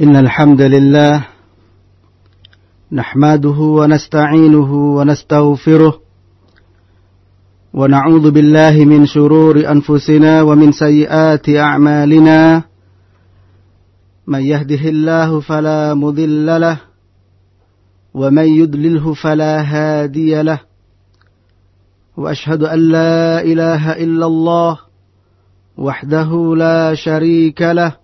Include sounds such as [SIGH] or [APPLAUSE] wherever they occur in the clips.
إن الحمد لله نحمده ونستعينه ونستغفره ونعوذ بالله من شرور أنفسنا ومن سيئات أعمالنا. من يهده الله فلا مضل له ومن يدلله فلا هادي له. وأشهد أن لا إله إلا الله وحده لا شريك له.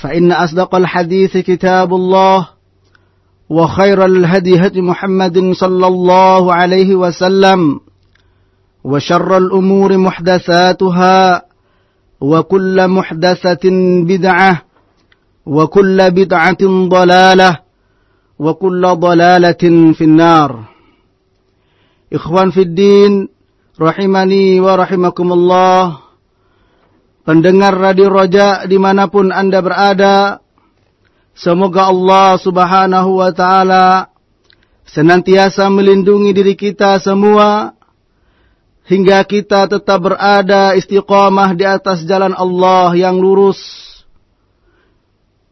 فإن أصدق الحديث كتاب الله وخير الهدي هدي محمد صلى الله عليه وسلم وشر الأمور محدثاتها وكل محدثة بدعة وكل بدعة ضلالة وكل ضلالة في النار. إخوان في الدين rahimani wa rahimakumullah pendengar Radio Roja di mana pun anda berada Semoga Allah subhanahu wa ta'ala senantiasa melindungi diri kita semua hingga kita tetap berada istiqamah di atas jalan Allah yang lurus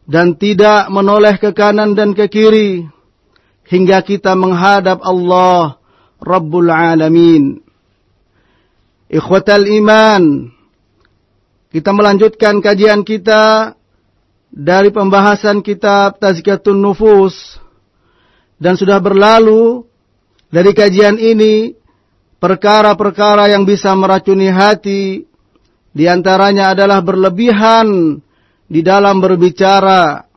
dan tidak menoleh ke kanan dan ke kiri hingga kita menghadap Allah Rabbul Alamin. Ikhwatal iman, kita melanjutkan kajian kita dari pembahasan kitab Tazkiyatun Nufus. Dan sudah berlalu dari kajian ini perkara-perkara yang bisa meracuni hati. Di antaranya adalah berlebihan di dalam berbicara,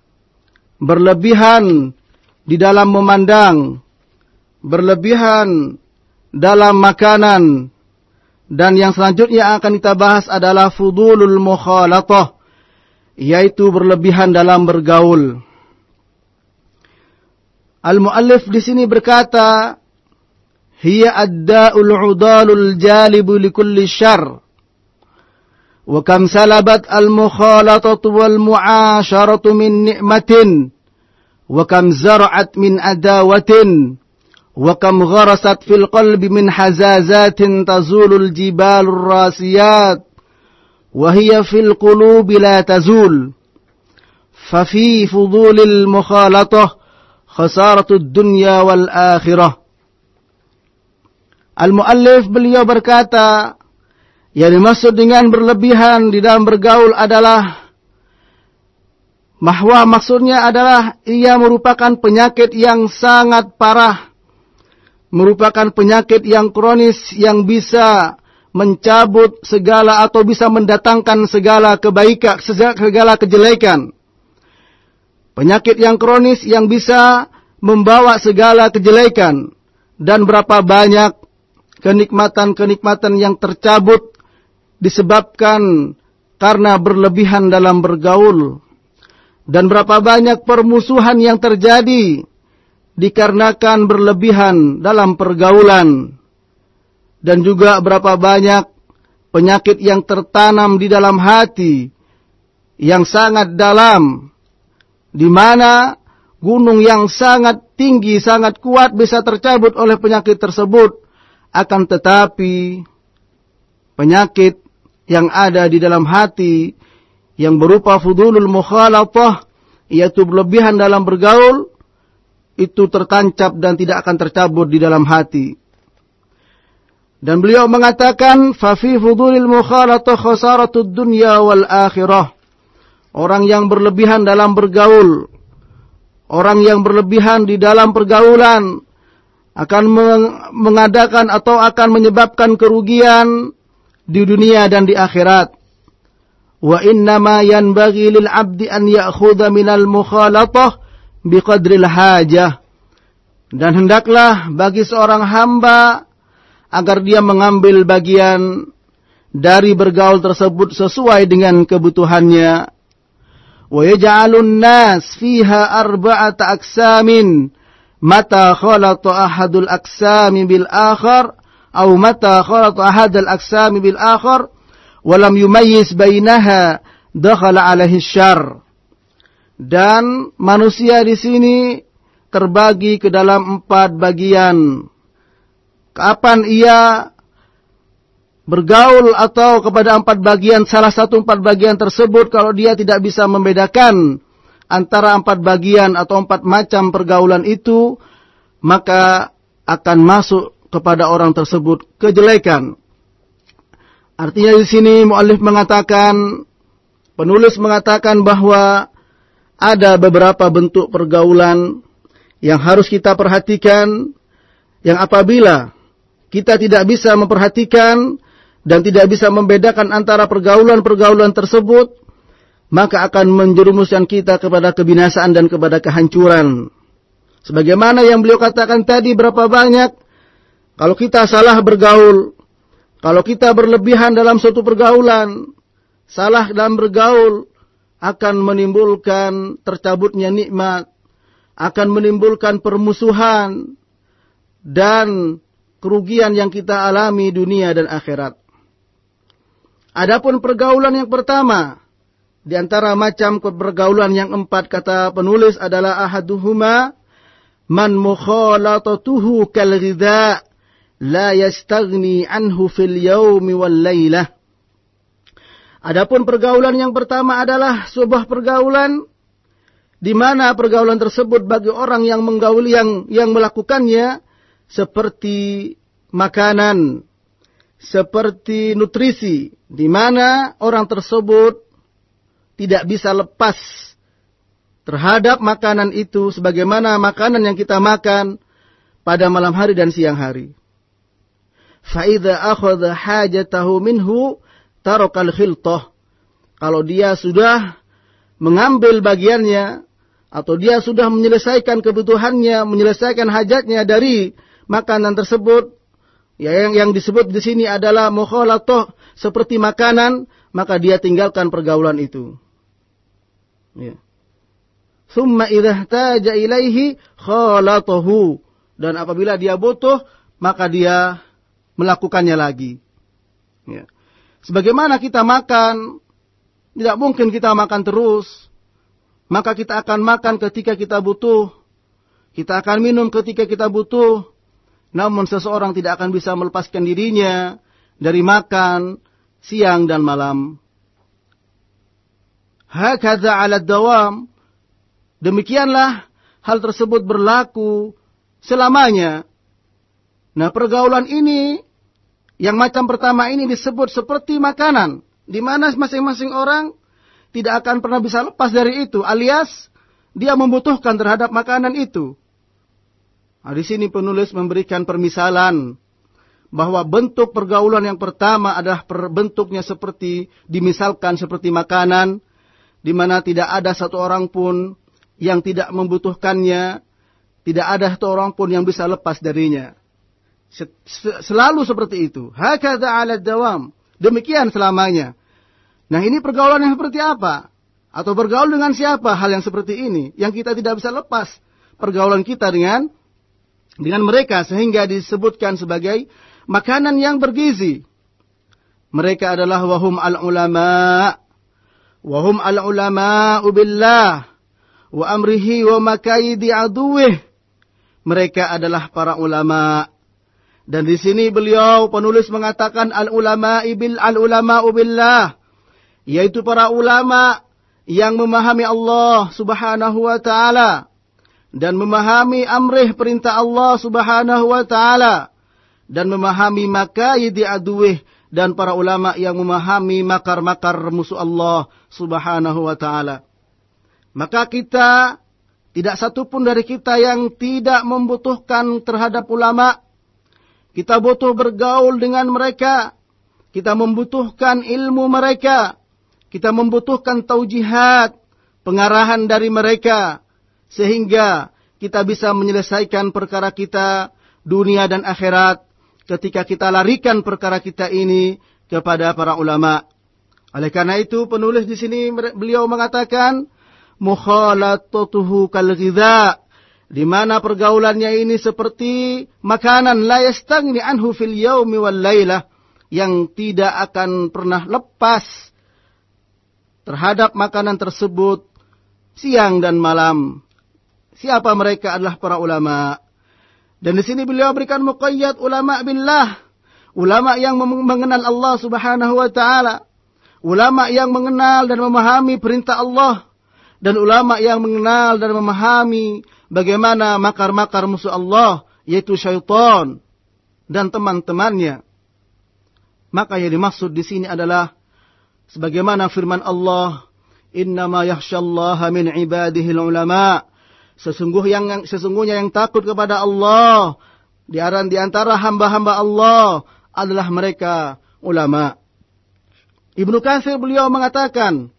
berlebihan di dalam memandang, berlebihan dalam makanan dan yang selanjutnya akan kita bahas adalah fudulul mukhalatah yaitu berlebihan dalam bergaul. Al-muallif di sini berkata, "Hiya ad-da'ul 'udalul jalibu likulli syarr." Wa kam salabat al-mukhalatatu wal mu'asharatu min ni'matin wa kam zara'at min adawatin wa kam gharasat fil qalbi min hazazatin tazulul jibalur rasiyat وهي في القلوب لا تزول ففي فضول المخالطة خسارة الدنيا والآخرة Al-Muallif beliau berkata, yang dimaksud dengan berlebihan di dalam bergaul adalah mahwa maksudnya adalah ia merupakan penyakit yang sangat parah, merupakan penyakit yang kronis yang bisa mencabut segala atau bisa mendatangkan segala kebaikan, segala kejelekan. Penyakit yang kronis yang bisa membawa segala kejelekan. Dan berapa banyak kenikmatan-kenikmatan yang tercabut disebabkan karena berlebihan dalam bergaul. Dan berapa banyak permusuhan yang terjadi dikarenakan berlebihan dalam pergaulan. Dan juga berapa banyak penyakit yang tertanam di dalam hati yang sangat dalam di mana gunung yang sangat tinggi sangat kuat bisa tercabut oleh penyakit tersebut. Akan tetapi penyakit yang ada di dalam hati yang berupa fudulul mukhalatah yaitu berlebihan dalam bergaul itu tertancap dan tidak akan tercabut di dalam hati dan beliau mengatakan, "Fa fi fudulil mukhalatah khasaratud dunya wal akhirah." orang yang berlebihan dalam bergaul, orang yang berlebihan di dalam pergaulan akan mengadakan atau akan menyebabkan kerugian di dunia dan di akhirat. Wa innama yanbaghi lil 'abdi an ya'khudha minal mukhalatah biqadril hajah. Dan hendaklah bagi seorang hamba agar dia mengambil bagian dari bergaul tersebut sesuai dengan kebutuhannya. Wa yaj'alun nas fiha arba'ata aksamin mata khalata ahadul aksami bil akhar atau mata khalata ahadul aksami bil akhar walam yumayyiz bainaha dakhala alaihi syarr dan manusia di sini terbagi ke dalam empat bagian. Kapan ia bergaul atau kepada empat bagian salah satu empat bagian tersebut kalau dia tidak bisa membedakan antara empat bagian atau empat macam pergaulan itu maka akan masuk kepada orang tersebut kejelekan. Artinya di sini muallif mengatakan penulis mengatakan bahwa ada beberapa bentuk pergaulan yang harus kita perhatikan yang apabila kita tidak bisa memperhatikan dan tidak bisa membedakan antara pergaulan-pergaulan tersebut, maka akan menjerumuskan kita kepada kebinasaan dan kepada kehancuran. Sebagaimana yang beliau katakan tadi berapa banyak, kalau kita salah bergaul, kalau kita berlebihan dalam suatu pergaulan, salah dalam bergaul, akan menimbulkan tercabutnya nikmat, akan menimbulkan permusuhan, dan kerugian yang kita alami dunia dan akhirat. Adapun pergaulan yang pertama di antara macam pergaulan yang empat kata penulis adalah ahaduhuma man mukhalatatuhu kal la yastaghni anhu fil yaumi wal lailah. Adapun pergaulan yang pertama adalah sebuah pergaulan di mana pergaulan tersebut bagi orang yang menggauli yang yang melakukannya seperti makanan, seperti nutrisi, di mana orang tersebut tidak bisa lepas terhadap makanan itu sebagaimana makanan yang kita makan pada malam hari dan siang hari. Fa'idha akhadha hajatahu minhu tarokal khiltoh. Kalau dia sudah mengambil bagiannya atau dia sudah menyelesaikan kebutuhannya, menyelesaikan hajatnya dari makanan tersebut, Ya, yang, yang disebut di sini adalah mukhalatoh seperti makanan, maka dia tinggalkan pergaulan itu. Ya. Summa idha taja ilaihi khalatohu. Dan apabila dia butuh, maka dia melakukannya lagi. Ya. Sebagaimana kita makan, tidak mungkin kita makan terus. Maka kita akan makan ketika kita butuh. Kita akan minum ketika kita butuh namun seseorang tidak akan bisa melepaskan dirinya dari makan siang dan malam. Hakadha ala dawam. Demikianlah hal tersebut berlaku selamanya. Nah pergaulan ini yang macam pertama ini disebut seperti makanan. Di mana masing-masing orang tidak akan pernah bisa lepas dari itu. Alias dia membutuhkan terhadap makanan itu. Nah, di sini penulis memberikan permisalan bahwa bentuk pergaulan yang pertama adalah bentuknya seperti dimisalkan seperti makanan di mana tidak ada satu orang pun yang tidak membutuhkannya, tidak ada satu orang pun yang bisa lepas darinya. Selalu seperti itu. Hakadha 'ala dawam. Demikian selamanya. Nah, ini pergaulan yang seperti apa? Atau bergaul dengan siapa hal yang seperti ini yang kita tidak bisa lepas pergaulan kita dengan dengan mereka sehingga disebutkan sebagai makanan yang bergizi. Mereka adalah wahum al-ulama. Wahum al-ulama ubillah. Wa amrihi wa makaidi aduwih. Mereka adalah para ulama. Dan di sini beliau penulis mengatakan al-ulama ibil al-ulama ubillah. Yaitu para ulama yang memahami Allah subhanahu wa ta'ala dan memahami amrih perintah Allah Subhanahu wa taala dan memahami makayidi aduwih dan para ulama yang memahami makar-makar musuh Allah Subhanahu wa taala. Maka kita tidak satu pun dari kita yang tidak membutuhkan terhadap ulama. Kita butuh bergaul dengan mereka. Kita membutuhkan ilmu mereka. Kita membutuhkan taujihat, pengarahan dari mereka. Sehingga kita bisa menyelesaikan perkara kita dunia dan akhirat ketika kita larikan perkara kita ini kepada para ulama. Oleh karena itu penulis di sini beliau mengatakan mukhalatatuhu kal ghidha di mana pergaulannya ini seperti makanan la yastagni anhu fil yaumi wal lailah yang tidak akan pernah lepas terhadap makanan tersebut siang dan malam. Siapa mereka adalah para ulama. Dan di sini beliau berikan muqayyad ulama billah. Ulama yang mengenal Allah subhanahu wa ta'ala. Ulama yang mengenal dan memahami perintah Allah. Dan ulama yang mengenal dan memahami bagaimana makar-makar musuh Allah. Yaitu syaitan dan teman-temannya. Maka yang dimaksud di sini adalah sebagaimana firman Allah, "Innama yakhsyallaha min ibadihi ulama." Sesungguh yang sesungguhnya yang takut kepada Allah di di antara hamba-hamba Allah adalah mereka ulama. Ibnu Katsir beliau mengatakan,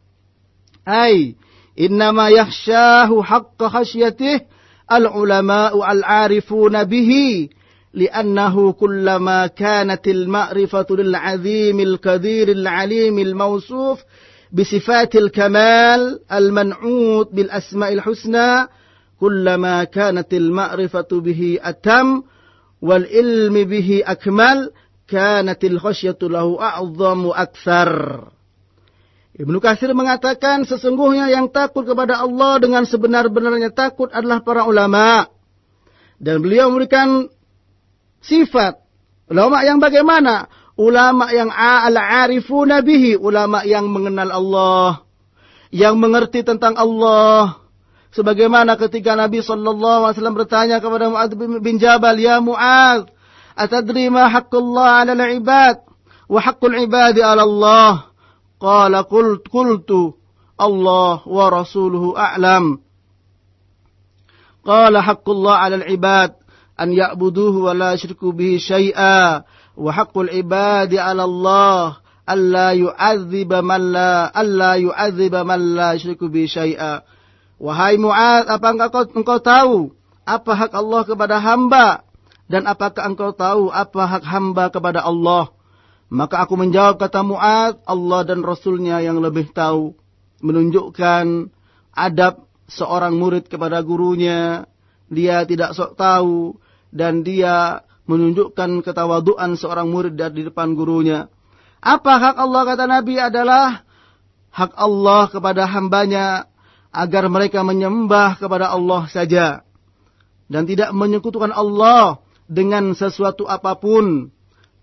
"Ai innama yakhshahu haqqa khasyatih al-ulama'u al-'arifuna bihi لأنه كلما كانت المعرفة للعظيم الكبير العليم الموصوف بصفات الكمال المنعوت بالأسماء الحسنى كلما كانت المعرفة به أتم والعلم به أكمل كانت الخشية له أعظم أكثر Ibnu Katsir mengatakan sesungguhnya yang takut kepada Allah dengan sebenar-benarnya takut adalah para ulama. Dan beliau memberikan sifat ulama yang bagaimana? Ulama yang al-arifuna bihi, ulama yang mengenal Allah, yang mengerti tentang Allah, Sebagaimana ketika Nabi sallallahu alaihi wasallam bertanya kepada Mu'adz bin Jabal, "Ya Mu'adz, atadri ma haqqullah 'ala al-'ibad wa haqqul 'ibadi 'ala Allah?" Qala qult qultu Allah wa rasuluhu a'lam. Qala haqqullah 'ala al-'ibad an ya'buduhu wa la yushriku bihi syai'a wa haqqul 'ibadi 'ala Allah alla yu'adziba man la alla yu'adziba man la yushriku bihi syai'a. Wahai Mu'ad, apa engkau, engkau tahu apa hak Allah kepada hamba? Dan apakah engkau tahu apa hak hamba kepada Allah? Maka aku menjawab kata Mu'ad, Allah dan Rasulnya yang lebih tahu. Menunjukkan adab seorang murid kepada gurunya. Dia tidak sok tahu. Dan dia menunjukkan ketawaduan seorang murid di depan gurunya. Apa hak Allah kata Nabi adalah hak Allah kepada hambanya agar mereka menyembah kepada Allah saja dan tidak menyekutukan Allah dengan sesuatu apa pun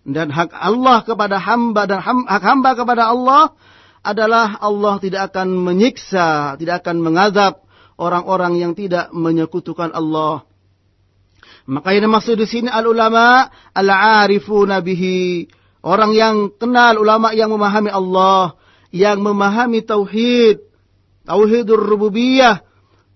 dan hak Allah kepada hamba dan hak hamba kepada Allah adalah Allah tidak akan menyiksa, tidak akan mengazab orang-orang yang tidak menyekutukan Allah. Maka yang dimaksud di sini al ulama al arifuna bihi, orang yang kenal ulama yang memahami Allah, yang memahami tauhid, tauhidul rububiyah,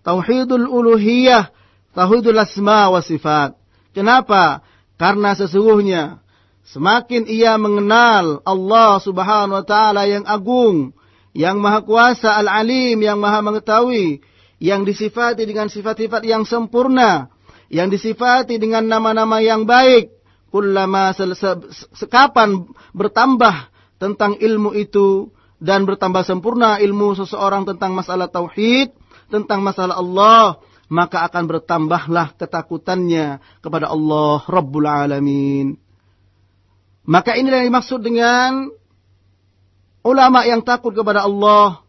tauhidul uluhiyah, tauhidul asma wa sifat. Kenapa? Karena sesungguhnya semakin ia mengenal Allah Subhanahu wa taala yang agung, yang maha kuasa, al-alim, yang maha mengetahui, yang disifati dengan sifat-sifat yang sempurna, yang disifati dengan nama-nama yang baik, kullama sekapan bertambah tentang ilmu itu, dan bertambah sempurna ilmu seseorang tentang masalah tauhid, tentang masalah Allah, maka akan bertambahlah ketakutannya kepada Allah Rabbul Alamin. Maka inilah yang dimaksud dengan ulama yang takut kepada Allah.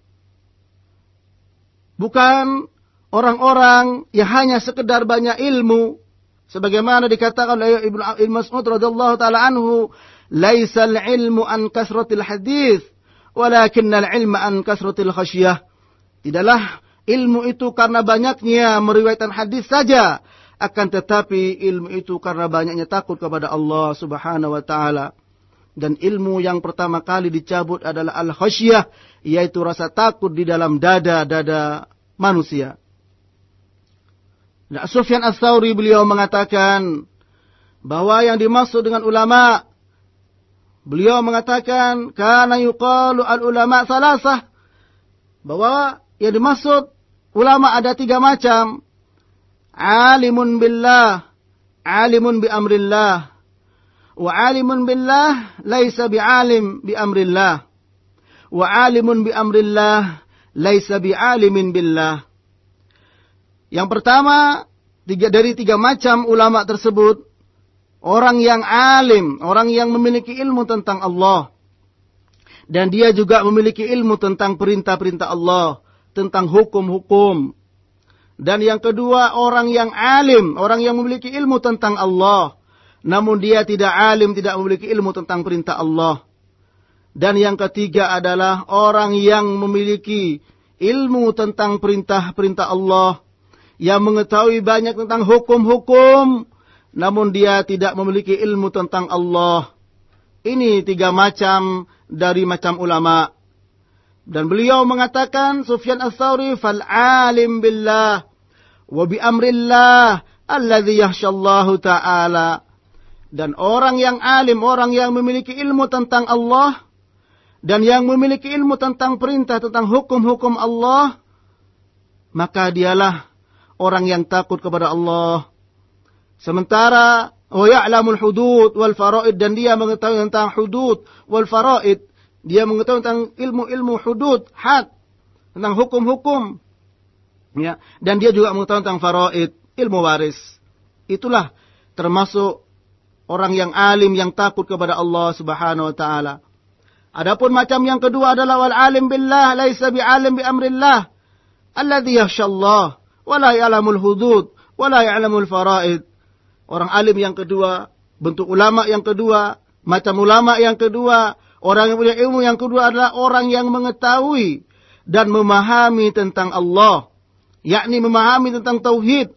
Bukan orang-orang yang hanya sekedar banyak ilmu. Sebagaimana dikatakan oleh Ibnu Mas'ud radhiyallahu taala anhu, "Laisal ilmu an kasratil hadis, walakinnal ilma an kasratil khasyah. Tidaklah ilmu itu karena banyaknya meriwayatkan hadis saja, akan tetapi ilmu itu karena banyaknya takut kepada Allah Subhanahu wa taala. Dan ilmu yang pertama kali dicabut adalah al-khasyah, yaitu rasa takut di dalam dada-dada manusia. Nah, Sufyan Ats-Tsauri beliau mengatakan bahwa yang dimaksud dengan ulama beliau mengatakan karena yuqalu al-ulama salasah bahwa yang dimaksud ulama ada tiga macam alimun billah. Alimun bi amrillah. Wa alimun billah laisa bi alim bi amrillah. Wa alimun bi amrillah laisa bi alimin billah. Yang pertama tiga dari tiga macam ulama tersebut orang yang alim orang yang memiliki ilmu tentang Allah. Dan dia juga memiliki ilmu tentang perintah-perintah Allah tentang hukum-hukum dan yang kedua orang yang alim orang yang memiliki ilmu tentang Allah namun dia tidak alim, tidak memiliki ilmu tentang perintah Allah. Dan yang ketiga adalah orang yang memiliki ilmu tentang perintah-perintah Allah, yang mengetahui banyak tentang hukum-hukum, namun dia tidak memiliki ilmu tentang Allah. Ini tiga macam dari macam ulama. Dan beliau mengatakan, Sufyan al-Thawri, fal-alim billah, wa bi amrillah, alladhi yahshallahu ta'ala. Dan orang yang alim, orang yang memiliki ilmu tentang Allah, dan yang memiliki ilmu tentang perintah, tentang hukum-hukum Allah, maka dialah orang yang takut kepada Allah. Sementara, wa ya'lamul hudud wal faraid, dan dia mengetahui tentang hudud wal faraid, dia mengetahui tentang ilmu-ilmu hudud, had, tentang hukum-hukum. Ya, dan dia juga mengetahui tentang faraid, ilmu waris. Itulah termasuk orang yang alim yang takut kepada Allah Subhanahu wa taala. Adapun macam yang kedua adalah wal alim billah laisa bi alim bi amrillah alladhi yakhshallah wa la ya'lamul hudud wa la ya'lamul faraid. Orang alim yang kedua, bentuk ulama yang kedua, macam ulama yang kedua, orang yang punya ilmu yang kedua adalah orang yang mengetahui dan memahami tentang Allah, yakni memahami tentang tauhid,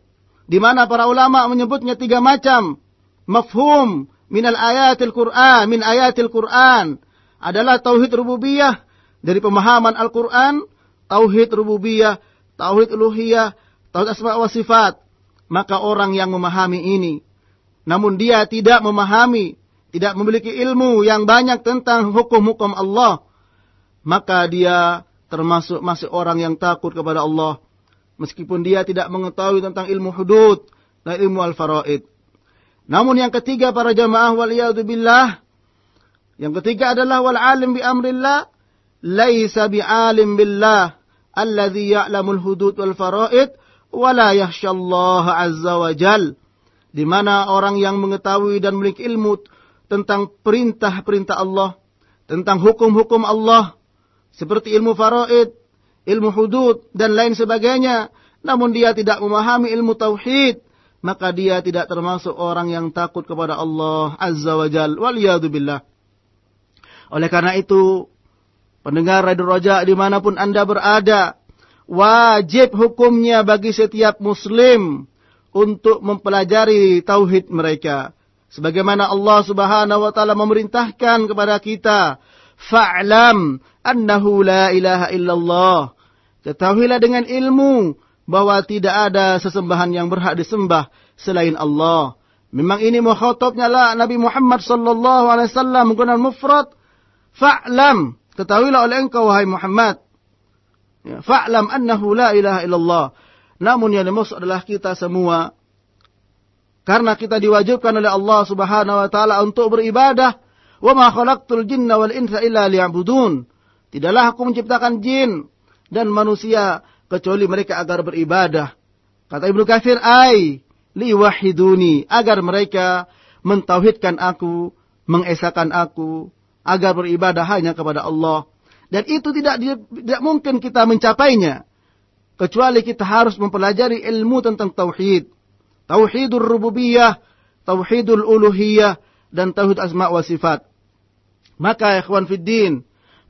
di mana para ulama menyebutnya tiga macam mafhum min al ayatil Quran, min ayatil Quran adalah tauhid rububiyah dari pemahaman Al-Quran, tauhid rububiyah, tauhid uluhiyah, tauhid asma wa sifat. Maka orang yang memahami ini, namun dia tidak memahami, tidak memiliki ilmu yang banyak tentang hukum-hukum Allah, maka dia termasuk masih orang yang takut kepada Allah. Meskipun dia tidak mengetahui tentang ilmu hudud dan ilmu al-faraid. Namun yang ketiga para jamaah wal billah yang ketiga adalah wal alim bi amrillah laisa bi alim billah alladhi ya'lamul hudud wal faraid wa la yakhshallah azza wa jal di mana orang yang mengetahui dan memiliki ilmu tentang perintah-perintah Allah, tentang hukum-hukum Allah, seperti ilmu faraid, ilmu hudud, dan lain sebagainya. Namun dia tidak memahami ilmu tauhid, maka dia tidak termasuk orang yang takut kepada Allah Azza wa Jal. Waliyadu Oleh karena itu, pendengar Radio Roja di mana pun Anda berada, wajib hukumnya bagi setiap muslim untuk mempelajari tauhid mereka. Sebagaimana Allah subhanahu wa ta'ala memerintahkan kepada kita, Fa'lam annahu la ilaha illallah. Ketahuilah dengan ilmu bahwa tidak ada sesembahan yang berhak disembah selain Allah. Memang ini mukhatabnya lah Nabi Muhammad sallallahu alaihi wasallam menggunakan mufrad. Fa'lam ketahuilah oleh engkau wahai Muhammad. Ya, fa'lam annahu la ilaha illallah. Namun yang dimaksud adalah kita semua. Karena kita diwajibkan oleh Allah Subhanahu wa taala untuk beribadah. Wa ma khalaqtul jinna wal insa illa liya'budun tidaklah aku menciptakan jin dan manusia kecuali mereka agar beribadah. Kata Ibnu Katsir, "Ai liwahiduni," agar mereka mentauhidkan aku, mengesahkan aku, agar beribadah hanya kepada Allah. Dan itu tidak tidak mungkin kita mencapainya kecuali kita harus mempelajari ilmu tentang tauhid. Tauhidul rububiyah, tauhidul uluhiyah dan tauhid asma wa sifat. Maka ikhwan fiddin,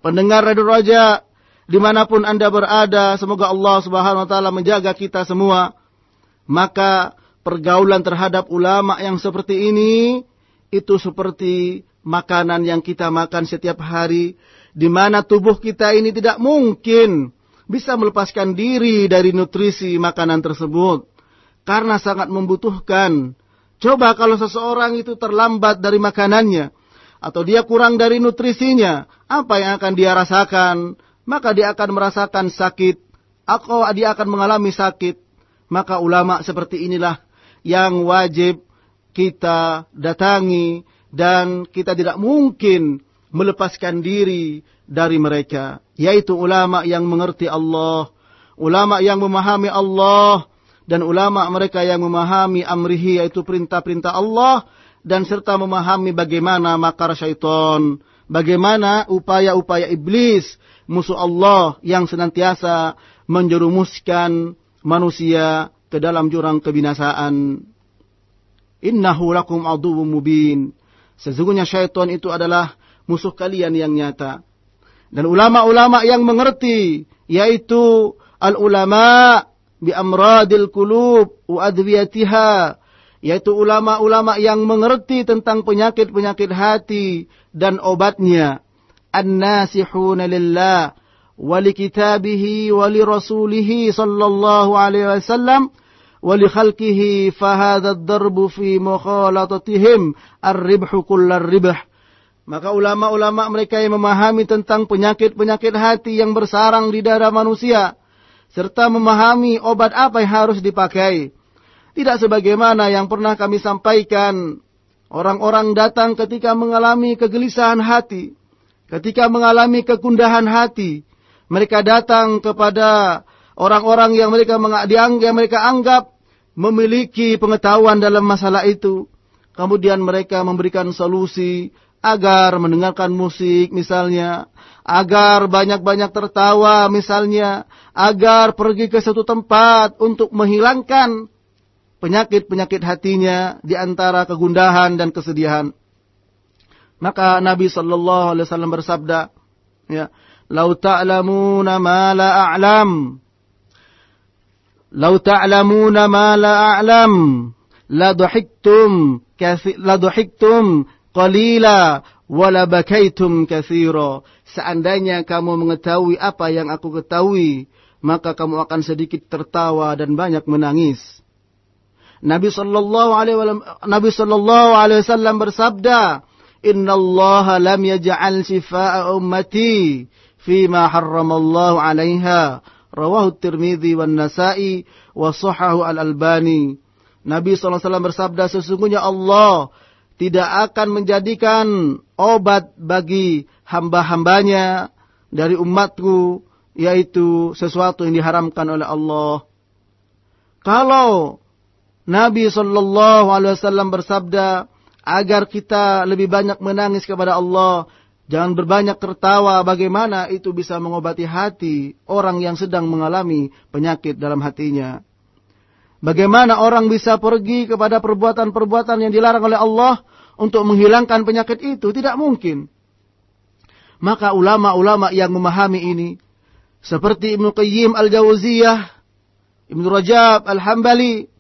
pendengar Radio Raja di mana pun anda berada, semoga Allah subhanahu wa ta'ala menjaga kita semua. Maka pergaulan terhadap ulama yang seperti ini, itu seperti makanan yang kita makan setiap hari, di mana tubuh kita ini tidak mungkin bisa melepaskan diri dari nutrisi makanan tersebut karena sangat membutuhkan. Coba kalau seseorang itu terlambat dari makanannya atau dia kurang dari nutrisinya, apa yang akan dia rasakan? Maka dia akan merasakan sakit, atau dia akan mengalami sakit. Maka ulama seperti inilah yang wajib kita datangi dan kita tidak mungkin melepaskan diri dari mereka yaitu ulama yang mengerti Allah ulama yang memahami Allah dan ulama mereka yang memahami amrihi yaitu perintah-perintah Allah dan serta memahami bagaimana makar syaitan bagaimana upaya-upaya iblis musuh Allah yang senantiasa menjerumuskan manusia ke dalam jurang kebinasaan Innahu lakum aduwwum mubin. Sesungguhnya syaitan itu adalah musuh kalian yang nyata. Dan ulama-ulama yang mengerti, yaitu al-ulama bi amradil qulub wa adwiyatiha, yaitu ulama-ulama yang mengerti tentang penyakit-penyakit hati dan obatnya. An-nasihuna lillah wa li kitabihi wa li rasulih sallallahu alaihi wasallam wa li khalqihi fa hadha ad-darbu fi mukhalatatihim ar-ribhu kullar ribh. Maka ulama-ulama mereka yang memahami tentang penyakit-penyakit hati yang bersarang di darah manusia serta memahami obat apa yang harus dipakai tidak sebagaimana yang pernah kami sampaikan orang-orang datang ketika mengalami kegelisahan hati ketika mengalami kegundahan hati mereka datang kepada orang-orang yang mereka dianggap mereka anggap memiliki pengetahuan dalam masalah itu. Kemudian mereka memberikan solusi agar mendengarkan musik misalnya, agar banyak-banyak tertawa misalnya, agar pergi ke satu tempat untuk menghilangkan penyakit-penyakit hatinya di antara kegundahan dan kesedihan. Maka Nabi sallallahu alaihi wasallam bersabda, ya, "Lau ta'lamuna ma la a'lam." Lau ta'lamuna ma la a'lam, la dhahiktum la dhahiktum qalila wa la bakaitum katsira. Seandainya kamu mengetahui apa yang aku ketahui, maka kamu akan sedikit tertawa dan banyak menangis. Nabi sallallahu alaihi wasallam Nabi sallallahu alaihi wasallam bersabda, "Inna Allah lam yaj'al shifaa'a ummati fima harramallahu 'alaiha Rawahu Tirmidzi wan Nasa'i wa sahahu Al-Albani. Nabi SAW bersabda sesungguhnya Allah tidak akan menjadikan obat bagi hamba-hambanya dari umatku yaitu sesuatu yang diharamkan oleh Allah. Kalau Nabi Shallallahu Alaihi Wasallam bersabda agar kita lebih banyak menangis kepada Allah, Jangan berbanyak tertawa bagaimana itu bisa mengobati hati orang yang sedang mengalami penyakit dalam hatinya. Bagaimana orang bisa pergi kepada perbuatan-perbuatan yang dilarang oleh Allah untuk menghilangkan penyakit itu? Tidak mungkin. Maka ulama-ulama yang memahami ini, seperti Ibnu Qayyim Al-Jawziyah, Ibnu Rajab Al-Hambali,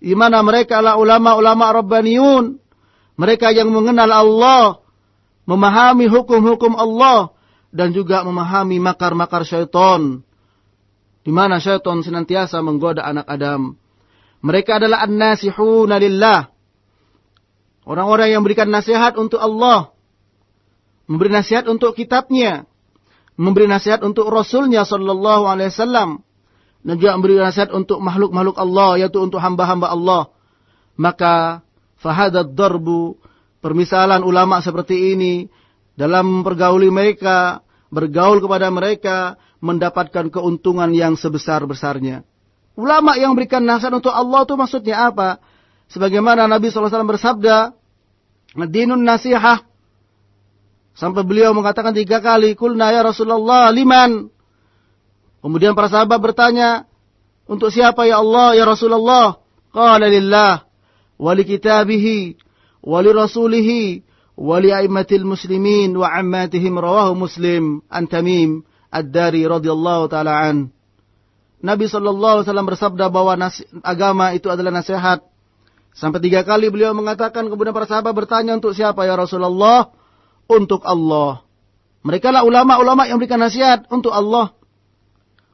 di mana mereka adalah ulama-ulama Rabbaniyun, mereka yang mengenal Allah, memahami hukum-hukum Allah dan juga memahami makar-makar syaitan. Di mana syaitan senantiasa menggoda anak Adam. Mereka adalah an-nasihuna lillah. Orang-orang yang memberikan nasihat untuk Allah. Memberi nasihat untuk kitabnya. Memberi nasihat untuk Rasulnya sallallahu alaihi wasallam. Dan juga memberi nasihat untuk makhluk-makhluk Allah, yaitu untuk hamba-hamba Allah. Maka fahadad darbu permisalan ulama seperti ini dalam pergauli mereka, bergaul kepada mereka, mendapatkan keuntungan yang sebesar-besarnya. Ulama yang berikan nasihat untuk Allah itu maksudnya apa? Sebagaimana Nabi SAW bersabda, Dinun nasihah. Sampai beliau mengatakan tiga kali, Kulna ya Rasulullah liman. Kemudian para sahabat bertanya, untuk siapa ya Allah, ya Rasulullah? Qala lillah, wali kitabihi, wali rasulihi, wali aimatil muslimin wa ammatihim rawahu muslim antamim ad-dari radhiyallahu ta'ala an. Nabi sallallahu alaihi wasallam bersabda bahwa agama itu adalah nasihat. Sampai tiga kali beliau mengatakan kemudian para sahabat bertanya untuk siapa ya Rasulullah? Untuk Allah. Mereka lah ulama-ulama yang memberikan nasihat untuk Allah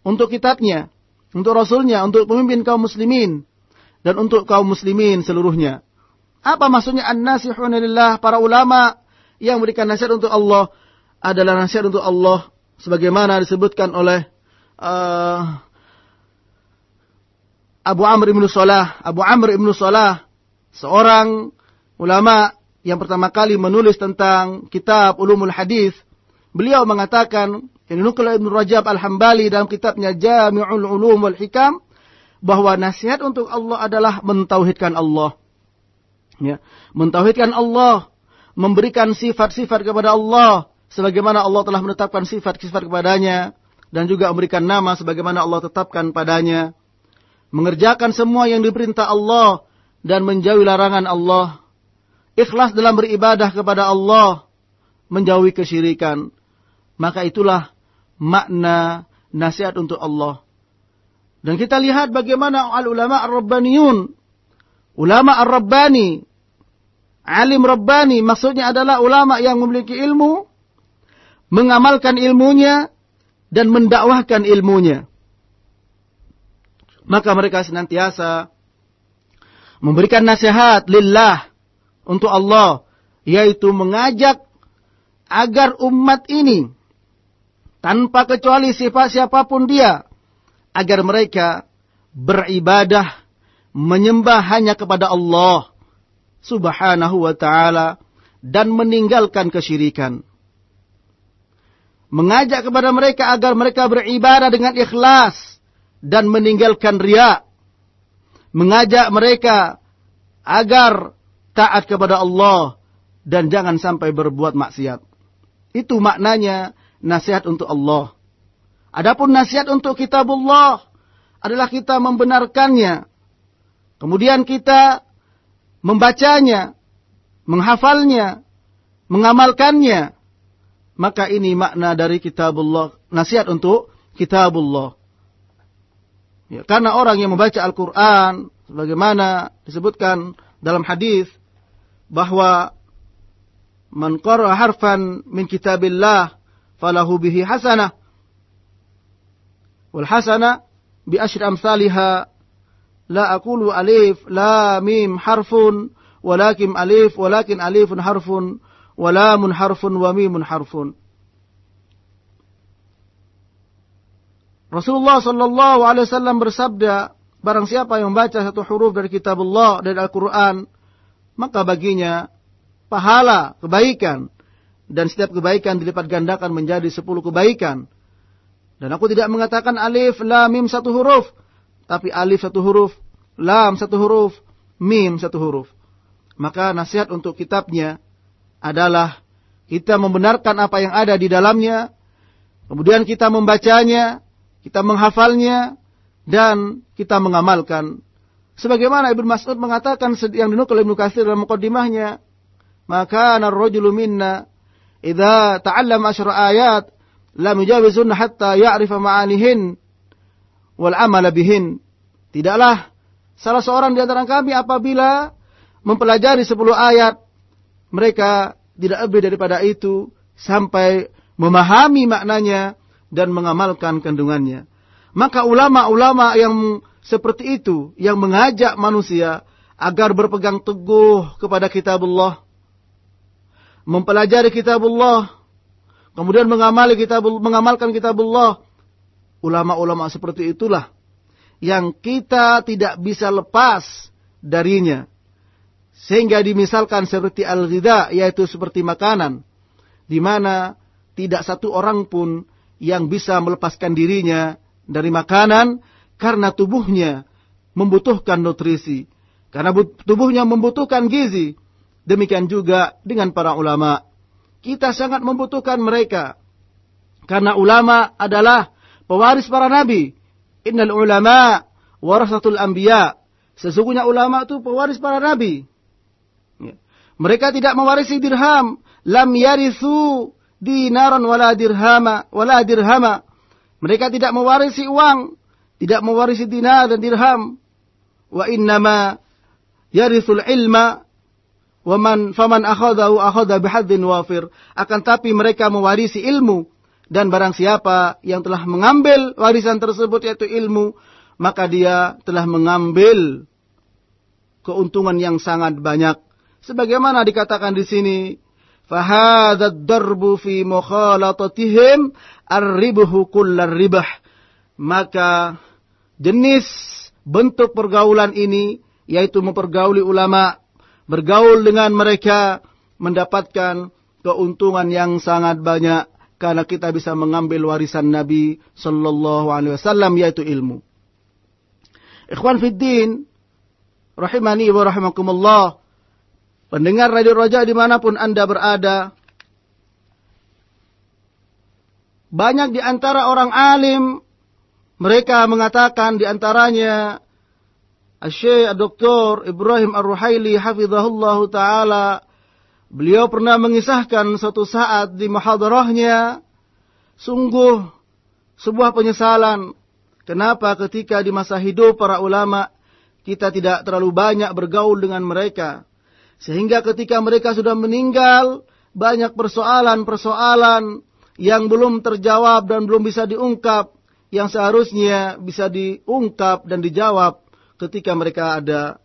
untuk kitabnya, untuk rasulnya, untuk pemimpin kaum muslimin, dan untuk kaum muslimin seluruhnya. Apa maksudnya an-nasihun lillah? Para ulama yang memberikan nasihat untuk Allah adalah nasihat untuk Allah sebagaimana disebutkan oleh uh, Abu Amr ibn Salah. Abu Amr ibn Salah seorang ulama yang pertama kali menulis tentang kitab Ulumul Hadis. Beliau mengatakan yang dinukil Ibn Rajab Al-Hambali dalam kitabnya Jami'ul Ulum wal Hikam bahwa nasihat untuk Allah adalah mentauhidkan Allah. Ya, mentauhidkan Allah, memberikan sifat-sifat kepada Allah sebagaimana Allah telah menetapkan sifat-sifat kepadanya dan juga memberikan nama sebagaimana Allah tetapkan padanya. Mengerjakan semua yang diperintah Allah dan menjauhi larangan Allah. Ikhlas dalam beribadah kepada Allah, menjauhi kesyirikan. Maka itulah makna nasihat untuk Allah. Dan kita lihat bagaimana al-ulama ar-rabbaniyun. Ulama ar-rabbani. Alim rabbani maksudnya adalah ulama yang memiliki ilmu. Mengamalkan ilmunya. Dan mendakwahkan ilmunya. Maka mereka senantiasa memberikan nasihat lillah untuk Allah. Yaitu mengajak agar umat ini tanpa kecuali sifat siapa pun dia agar mereka beribadah menyembah hanya kepada Allah Subhanahu wa taala dan meninggalkan kesyirikan. Mengajak kepada mereka agar mereka beribadah dengan ikhlas dan meninggalkan riya. Mengajak mereka agar taat kepada Allah dan jangan sampai berbuat maksiat. Itu maknanya nasihat untuk Allah. Adapun nasihat untuk kitabullah adalah kita membenarkannya. Kemudian kita membacanya, menghafalnya, mengamalkannya. Maka ini makna dari kitabullah, nasihat untuk kitabullah. Ya, karena orang yang membaca Al-Quran, sebagaimana disebutkan dalam hadis bahwa man qara harfan min kitabillah falahu bihi hasanah. Wal hasanah bi asyri amsalha la aqulu alif la mim harfun walakin alif walakin alifun harfun wa lamun harfun wa mimun harfun. Rasulullah sallallahu alaihi bersabda, barang siapa yang membaca satu huruf dari kitab Allah dari Al-Qur'an, maka baginya pahala, kebaikan dan setiap kebaikan dilipat gandakan menjadi sepuluh kebaikan. Dan aku tidak mengatakan alif, lam, mim satu huruf. Tapi alif satu huruf, lam satu huruf, mim satu huruf. Maka nasihat untuk kitabnya adalah kita membenarkan apa yang ada di dalamnya. Kemudian kita membacanya, kita menghafalnya, dan kita mengamalkan. Sebagaimana Ibnu Mas'ud mengatakan yang dinukil Ibnu Katsir dalam mukaddimahnya, maka ar-rajulu minna idza ta'allam asyra ayat lam yujawizun hatta ya'rifa ma'anihin wal amala bihin. Tidaklah salah seorang di antara kami apabila mempelajari 10 ayat mereka tidak lebih daripada itu sampai memahami maknanya dan mengamalkan kandungannya. Maka ulama-ulama yang seperti itu yang mengajak manusia agar berpegang teguh kepada kitabullah mempelajari kitabullah, kemudian mengamali kitabul, mengamalkan kitabullah. Ulama-ulama seperti itulah yang kita tidak bisa lepas darinya. Sehingga dimisalkan seperti al-ghidha, yaitu seperti makanan. Di mana tidak satu orang pun yang bisa melepaskan dirinya dari makanan karena tubuhnya membutuhkan nutrisi. Karena tubuhnya membutuhkan gizi. Demikian juga dengan para ulama. Kita sangat membutuhkan mereka. Karena ulama adalah pewaris para nabi. Innal ulama warasatul anbiya. Sesungguhnya ulama itu pewaris para nabi. Ya. Mereka tidak mewarisi dirham. Lam yarisu dinaran wala dirhama wala dirhama. Mereka tidak mewarisi uang, tidak mewarisi dinar dan dirham. Wa innama yarisul ilma Waman faman akhadahu akhadha bihadzin wafir. Akan tapi mereka mewarisi ilmu dan barang siapa yang telah mengambil warisan tersebut yaitu ilmu, maka dia telah mengambil keuntungan yang sangat banyak. Sebagaimana dikatakan di sini, fahadzad darbu fi mukhalatatihim arribuhu kullar ribah. Maka jenis bentuk pergaulan ini yaitu mempergauli ulama bergaul dengan mereka mendapatkan keuntungan yang sangat banyak karena kita bisa mengambil warisan Nabi sallallahu alaihi wasallam yaitu ilmu. Ikhwan fiddin rahimani wa rahimakumullah pendengar Radio Raja di mana pun anda berada banyak di antara orang alim mereka mengatakan di antaranya Syekh Dr. Ibrahim Ar-Ruhaili hafizahullah taala beliau pernah mengisahkan suatu saat di muhadarahnya sungguh sebuah penyesalan kenapa ketika di masa hidup para ulama kita tidak terlalu banyak bergaul dengan mereka sehingga ketika mereka sudah meninggal banyak persoalan-persoalan yang belum terjawab dan belum bisa diungkap yang seharusnya bisa diungkap dan dijawab ketika mereka ada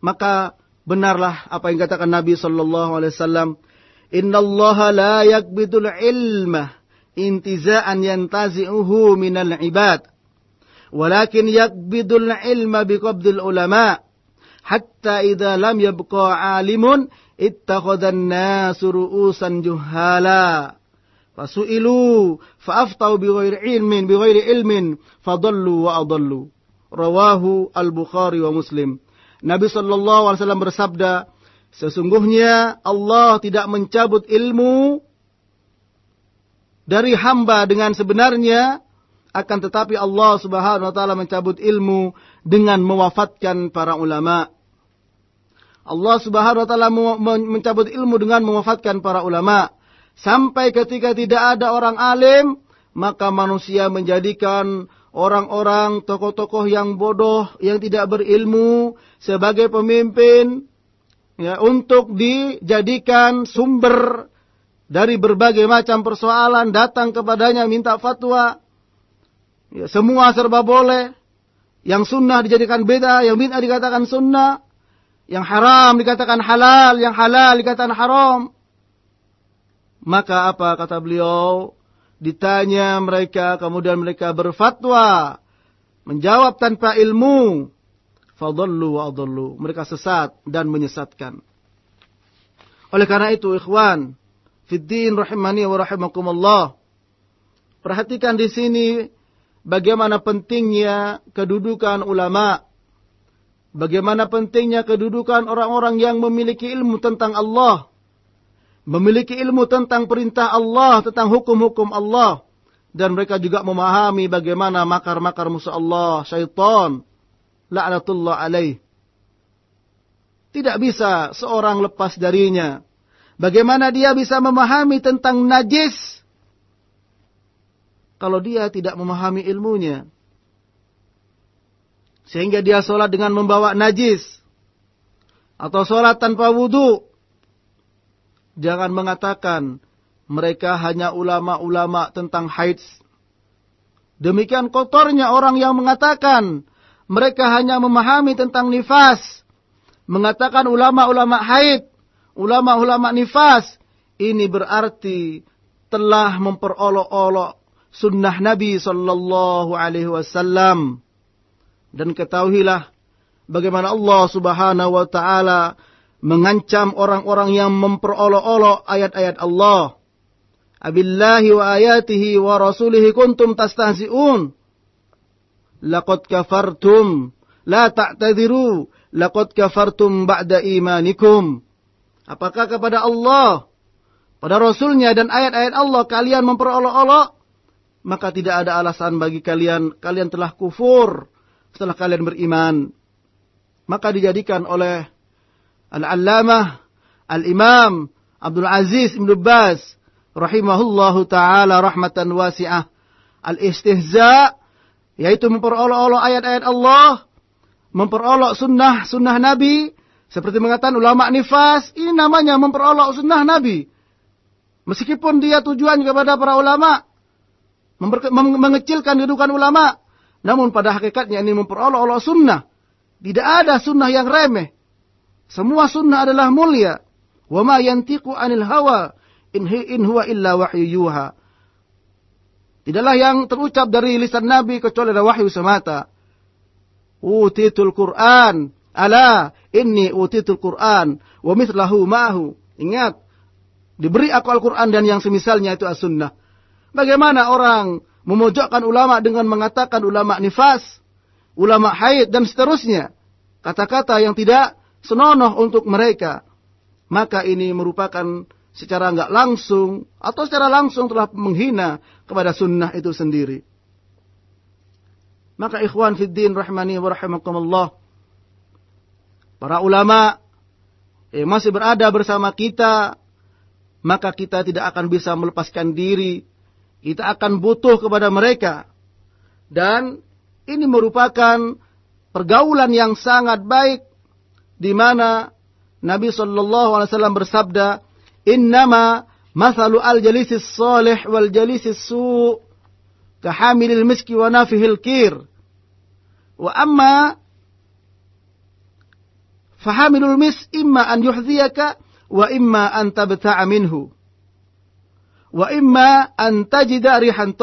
maka benarlah apa yang katakan Nabi sallallahu alaihi wasallam innallaha la yakbidul ilma intiza'an yantazi'uhu minal ibad walakin yakbidul ilma biqabdil ulama hatta idza lam yabqa alimun ittakhadhan nasu ru'usan juhala Fasu'ilu fa'aftau bighairi ilmin bighairi ilmin fadallu wa adallu. Rawahu Al-Bukhari wa Muslim. Nabi wasallam bersabda, sesungguhnya Allah tidak mencabut ilmu dari hamba dengan sebenarnya akan tetapi Allah Subhanahu wa taala mencabut ilmu dengan mewafatkan para ulama. Allah Subhanahu wa taala mencabut ilmu dengan mewafatkan para ulama. Sampai ketika tidak ada orang alim, maka manusia menjadikan orang-orang tokoh-tokoh yang bodoh, yang tidak berilmu sebagai pemimpin ya untuk dijadikan sumber dari berbagai macam persoalan datang kepadanya minta fatwa. Ya, semua serba boleh. Yang sunnah dijadikan beda, yang bid'ah dikatakan sunnah, yang haram dikatakan halal, yang halal dikatakan haram. Maka apa kata beliau? Ditanya mereka, kemudian mereka berfatwa. Menjawab tanpa ilmu. Fadallu wa adallu. Mereka sesat dan menyesatkan. Oleh karena itu, ikhwan. Fiddin rahimani wa rahimakumullah. Perhatikan di sini bagaimana pentingnya kedudukan ulama. Bagaimana pentingnya kedudukan orang-orang yang memiliki ilmu tentang Allah memiliki ilmu tentang perintah Allah, tentang hukum-hukum Allah. Dan mereka juga memahami bagaimana makar-makar musuh Allah, syaitan. La'natullah alaih. Tidak bisa seorang lepas darinya. Bagaimana dia bisa memahami tentang najis. Kalau dia tidak memahami ilmunya. Sehingga dia sholat dengan membawa najis. Atau sholat tanpa wudhu Jangan mengatakan mereka hanya ulama-ulama tentang haid. Demikian kotornya orang yang mengatakan mereka hanya memahami tentang nifas. Mengatakan ulama-ulama haid, ulama-ulama nifas. Ini berarti telah memperolok-olok sunnah Nabi Sallallahu Alaihi Wasallam. Dan ketahuilah bagaimana Allah Subhanahu Wa Taala mengancam orang-orang yang memperolok-olok ayat-ayat Allah. Abillahi wa ayatihi wa rasulihi kuntum tastahzi'un. Laqad kafartum. La ta'tadiru. Laqad kafartum ba'da imanikum. Apakah kepada Allah, pada Rasulnya dan ayat-ayat Allah kalian memperolok-olok? Maka tidak ada alasan bagi kalian. Kalian telah kufur setelah kalian beriman. Maka dijadikan oleh Al-Allamah Al-Imam Abdul Aziz Ibn Baz rahimahullahu taala rahmatan wasi'ah. Al-istihza yaitu memperolok-olok ayat-ayat Allah, memperolok sunnah sunnah Nabi Seperti mengatakan ulama nifas, ini namanya memperolok sunnah Nabi. Meskipun dia tujuan kepada para ulama, mengecilkan kedudukan ulama, namun pada hakikatnya ini memperolok-olok sunnah. Tidak ada sunnah yang remeh. Semua sunnah adalah mulia. Wa ma yantiqu anil hawa in, in huwa illa wahyu yuha. Tidaklah yang terucap dari lisan Nabi kecuali ada wahyu semata. Utitul Quran Ala inni utitul Quran wa mithlahu ma'hu. Ingat, diberi aku Al-Quran dan yang semisalnya itu as-sunnah. Bagaimana orang memojokkan ulama dengan mengatakan ulama nifas, ulama haid dan seterusnya. Kata-kata yang tidak senonoh untuk mereka. Maka ini merupakan secara enggak langsung atau secara langsung telah menghina kepada sunnah itu sendiri. Maka ikhwan fiddin rahmani wa rahimakumullah para ulama yang masih berada bersama kita, maka kita tidak akan bisa melepaskan diri. Kita akan butuh kepada mereka. Dan ini merupakan pergaulan yang sangat baik di mana Nabi Shallallahu Alaihi Wasallam bersabda, "Innama masalu al jalisis salih wal jalisis su kahamilil miski wa nafihil kir." Wa amma Fahamilul mis imma an yuhziyaka wa imma an tabta'a. Wa imma rihan.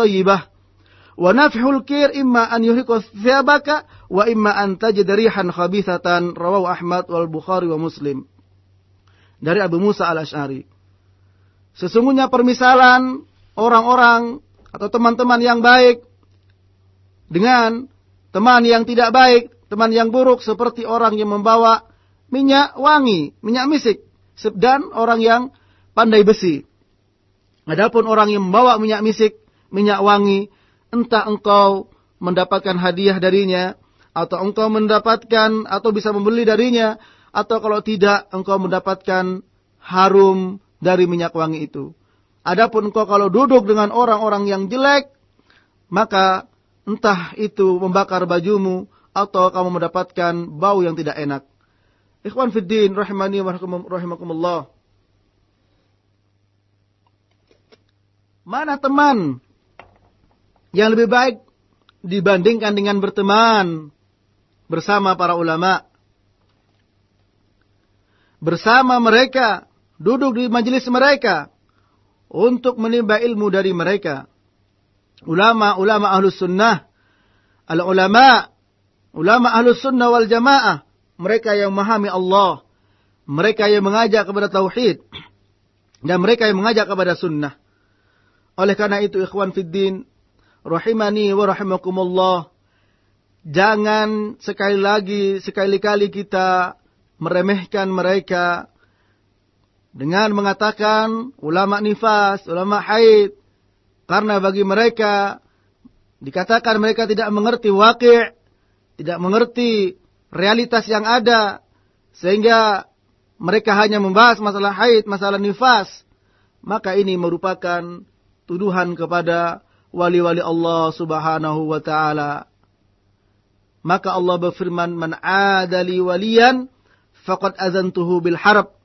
Wa nafhul kir imma an yuhiqa thiyabaka wa imma an tajida rihan khabithatan rawahu Ahmad wal Bukhari wa Muslim. Dari Abu Musa al-Ash'ari. Sesungguhnya permisalan orang-orang atau teman-teman yang baik dengan teman yang tidak baik, teman yang buruk seperti orang yang membawa minyak wangi, minyak misik, dan orang yang pandai besi. Adapun orang yang membawa minyak misik, minyak wangi, entah engkau mendapatkan hadiah darinya, atau engkau mendapatkan atau bisa membeli darinya, atau kalau tidak engkau mendapatkan harum dari minyak wangi itu. Adapun engkau kalau duduk dengan orang-orang yang jelek, maka entah itu membakar bajumu atau kamu mendapatkan bau yang tidak enak. Ikhwan Fiddin rahimani wa rahimakumullah. Mana teman yang lebih baik dibandingkan dengan berteman bersama para ulama? Bersama mereka, duduk di majelis mereka untuk menimba ilmu dari mereka. Ulama-ulama ahlus sunnah, al-ulama, ulama ahlus sunnah wal jamaah mereka yang memahami Allah, mereka yang mengajak kepada tauhid, dan mereka yang mengajak kepada sunnah. Oleh karena itu, ikhwan fiddin, rahimani wa rahimakumullah, jangan sekali lagi, sekali-kali kita meremehkan mereka dengan mengatakan ulama nifas, ulama haid, karena bagi mereka dikatakan mereka tidak mengerti wakil, tidak mengerti realitas yang ada sehingga mereka hanya membahas masalah haid, masalah nifas, maka ini merupakan tuduhan kepada wali-wali Allah Subhanahu wa taala. Maka Allah berfirman, "Man adali waliyan faqad azantuhu bil harb."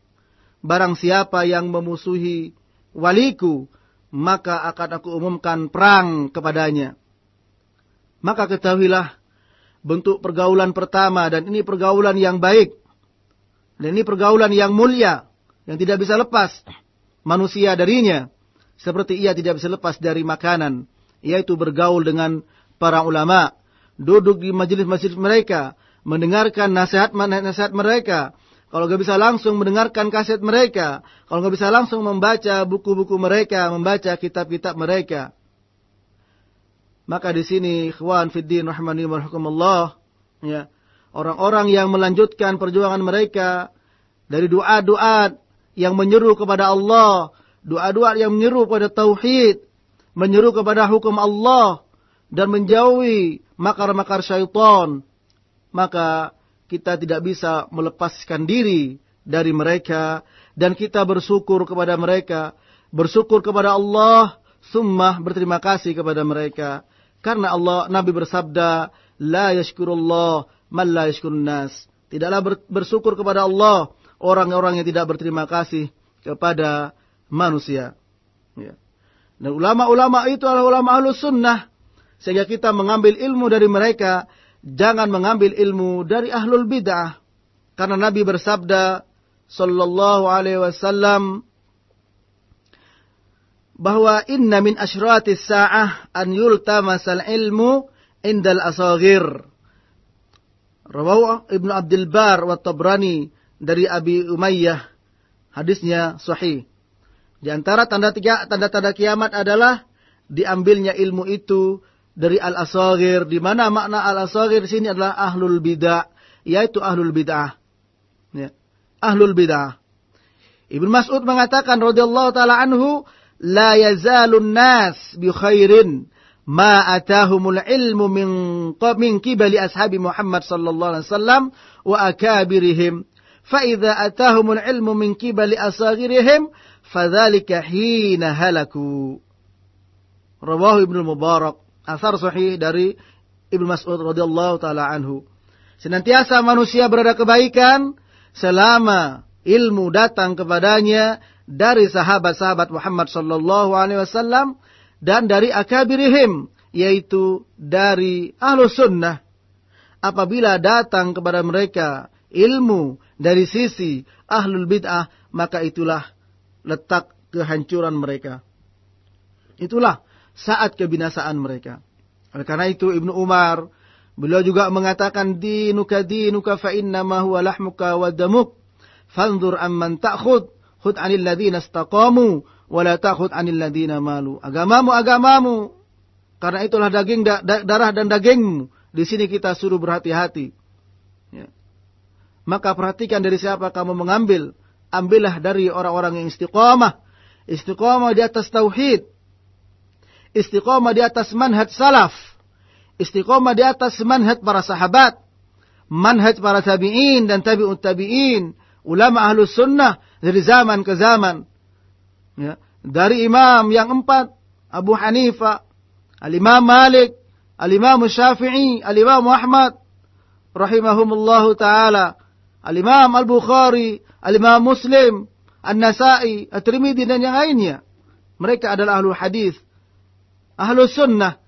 Barang siapa yang memusuhi waliku, maka akan aku umumkan perang kepadanya. Maka ketahuilah bentuk pergaulan pertama dan ini pergaulan yang baik. Dan ini pergaulan yang mulia yang tidak bisa lepas manusia darinya seperti ia tidak bisa lepas dari makanan yaitu bergaul dengan para ulama, duduk di majelis-majelis mereka, mendengarkan nasihat-nasihat mereka. Kalau nggak bisa langsung mendengarkan kaset mereka, kalau nggak bisa langsung membaca buku-buku mereka, membaca kitab-kitab mereka. Maka di sini ikhwan fiddin rahmani warahmatullah ya. Orang-orang yang melanjutkan perjuangan mereka dari doa-doa yang menyeru kepada Allah, doa-doa yang menyeru kepada tauhid, menyeru kepada hukum Allah dan menjauhi makar-makar syaitan, maka kita tidak bisa melepaskan diri dari mereka dan kita bersyukur kepada mereka, bersyukur kepada Allah, summa berterima kasih kepada mereka. Karena Allah Nabi bersabda, la yashkurullah man la nas. Tidaklah bersyukur kepada Allah orang-orang yang tidak berterima kasih kepada manusia. Ya. Dan ulama-ulama itu adalah ulama ahlus sunnah. Sehingga kita mengambil ilmu dari mereka. Jangan mengambil ilmu dari ahlul bid'ah. Karena Nabi bersabda sallallahu alaihi wasallam bahwa inna min asyratis sa'ah an yultamasal ilmu indal asagir. Rawahu Ibnu Abdul Bar wa Tabrani dari Abi Umayyah. Hadisnya sahih. Di antara tanda-tanda kiamat adalah diambilnya ilmu itu dari al-asagir. Di mana makna al-asagir di sini adalah ahlul bid'ah, yaitu ahlul bid'ah. Ya. Ahlul bid'ah. Ibnu Mas'ud mengatakan radhiyallahu taala anhu, la yazalun nas bi khairin ma atahumul ilmu min kibali ashabi Muhammad sallallahu alaihi wasallam wa akabirihim idza atahumul ilmu min kibali asagirihim fadzalika hina halaku rawahu Ibnu Mubarak asar sahih dari Ibnu Mas'ud radhiyallahu taala anhu senantiasa manusia berada kebaikan selama ilmu datang kepadanya dari sahabat-sahabat Muhammad sallallahu alaihi wasallam dan dari akabirihim yaitu dari ahlu sunnah. Apabila datang kepada mereka ilmu dari sisi ahlul bid'ah maka itulah letak kehancuran mereka itulah saat kebinasaan mereka oleh karena itu Ibnu Umar beliau juga mengatakan dinuka dinuka fa inna ma huwa lahmuka wa damuk fanzur amman ta'khud khud anil ladina istaqamu wa la ta'khud anil ladina malu. Agamamu agamamu. Karena itulah daging da, da, darah dan dagingmu. Di sini kita suruh berhati-hati. Maka perhatikan dari siapa kamu mengambil. Ambillah dari orang-orang yang istiqamah. Istiqamah di atas tauhid. Istiqamah di atas manhaj salaf. Istiqamah di atas manhaj para sahabat. Manhaj para tabi'in dan tabi'ut tabi'in. Ulama ahlus sunnah dari zaman ke zaman. Ya. Dari imam yang empat, Abu Hanifah, Al-Imam Malik, Al-Imam Syafi'i, Al-Imam Ahmad, rahimahumullahu ta'ala, Al-Imam Al-Bukhari, Al-Imam Muslim, An-Nasai, At-Tirmidhi dan yang lainnya. Mereka adalah ahlul hadis, ahlul sunnah.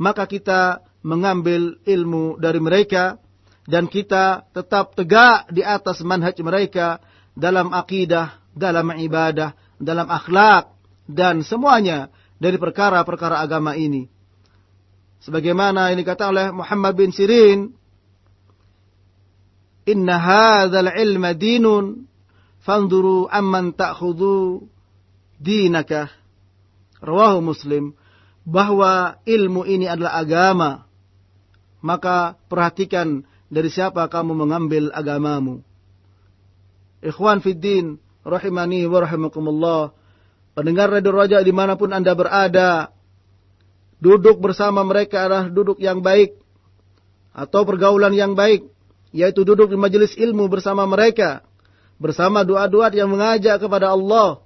Maka kita mengambil ilmu dari mereka dan kita tetap tegak di atas manhaj mereka dalam akidah, dalam ibadah, dalam akhlak, dan semuanya dari perkara-perkara agama ini. Sebagaimana ini kata oleh Muhammad bin Sirin, Inna hadzal ilma dinun, fanduru amman ta'khudhu dinaka. Rawahu Muslim. Bahwa ilmu ini adalah agama. Maka perhatikan dari siapa kamu mengambil agamamu. Ikhwan Fiddin, rahimani wa rahimakumullah. Pendengar Radio Raja di mana pun Anda berada. Duduk bersama mereka adalah duduk yang baik. Atau pergaulan yang baik. Yaitu duduk di majelis ilmu bersama mereka. Bersama doa-doa yang mengajak kepada Allah.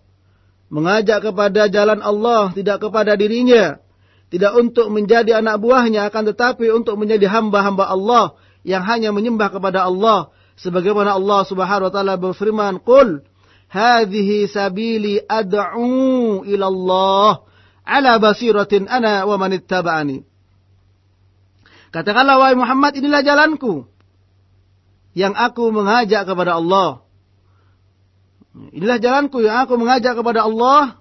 Mengajak kepada jalan Allah, tidak kepada dirinya. Tidak untuk menjadi anak buahnya, akan tetapi untuk menjadi hamba-hamba Allah. Yang hanya menyembah kepada Allah sebagaimana Allah Subhanahu wa taala berfirman, "Qul hadhihi sabili ad'u ila Allah ala basiratin ana wa man ittaba'ani." Katakanlah wahai Muhammad, inilah jalanku yang aku mengajak kepada Allah. Inilah jalanku yang aku mengajak kepada Allah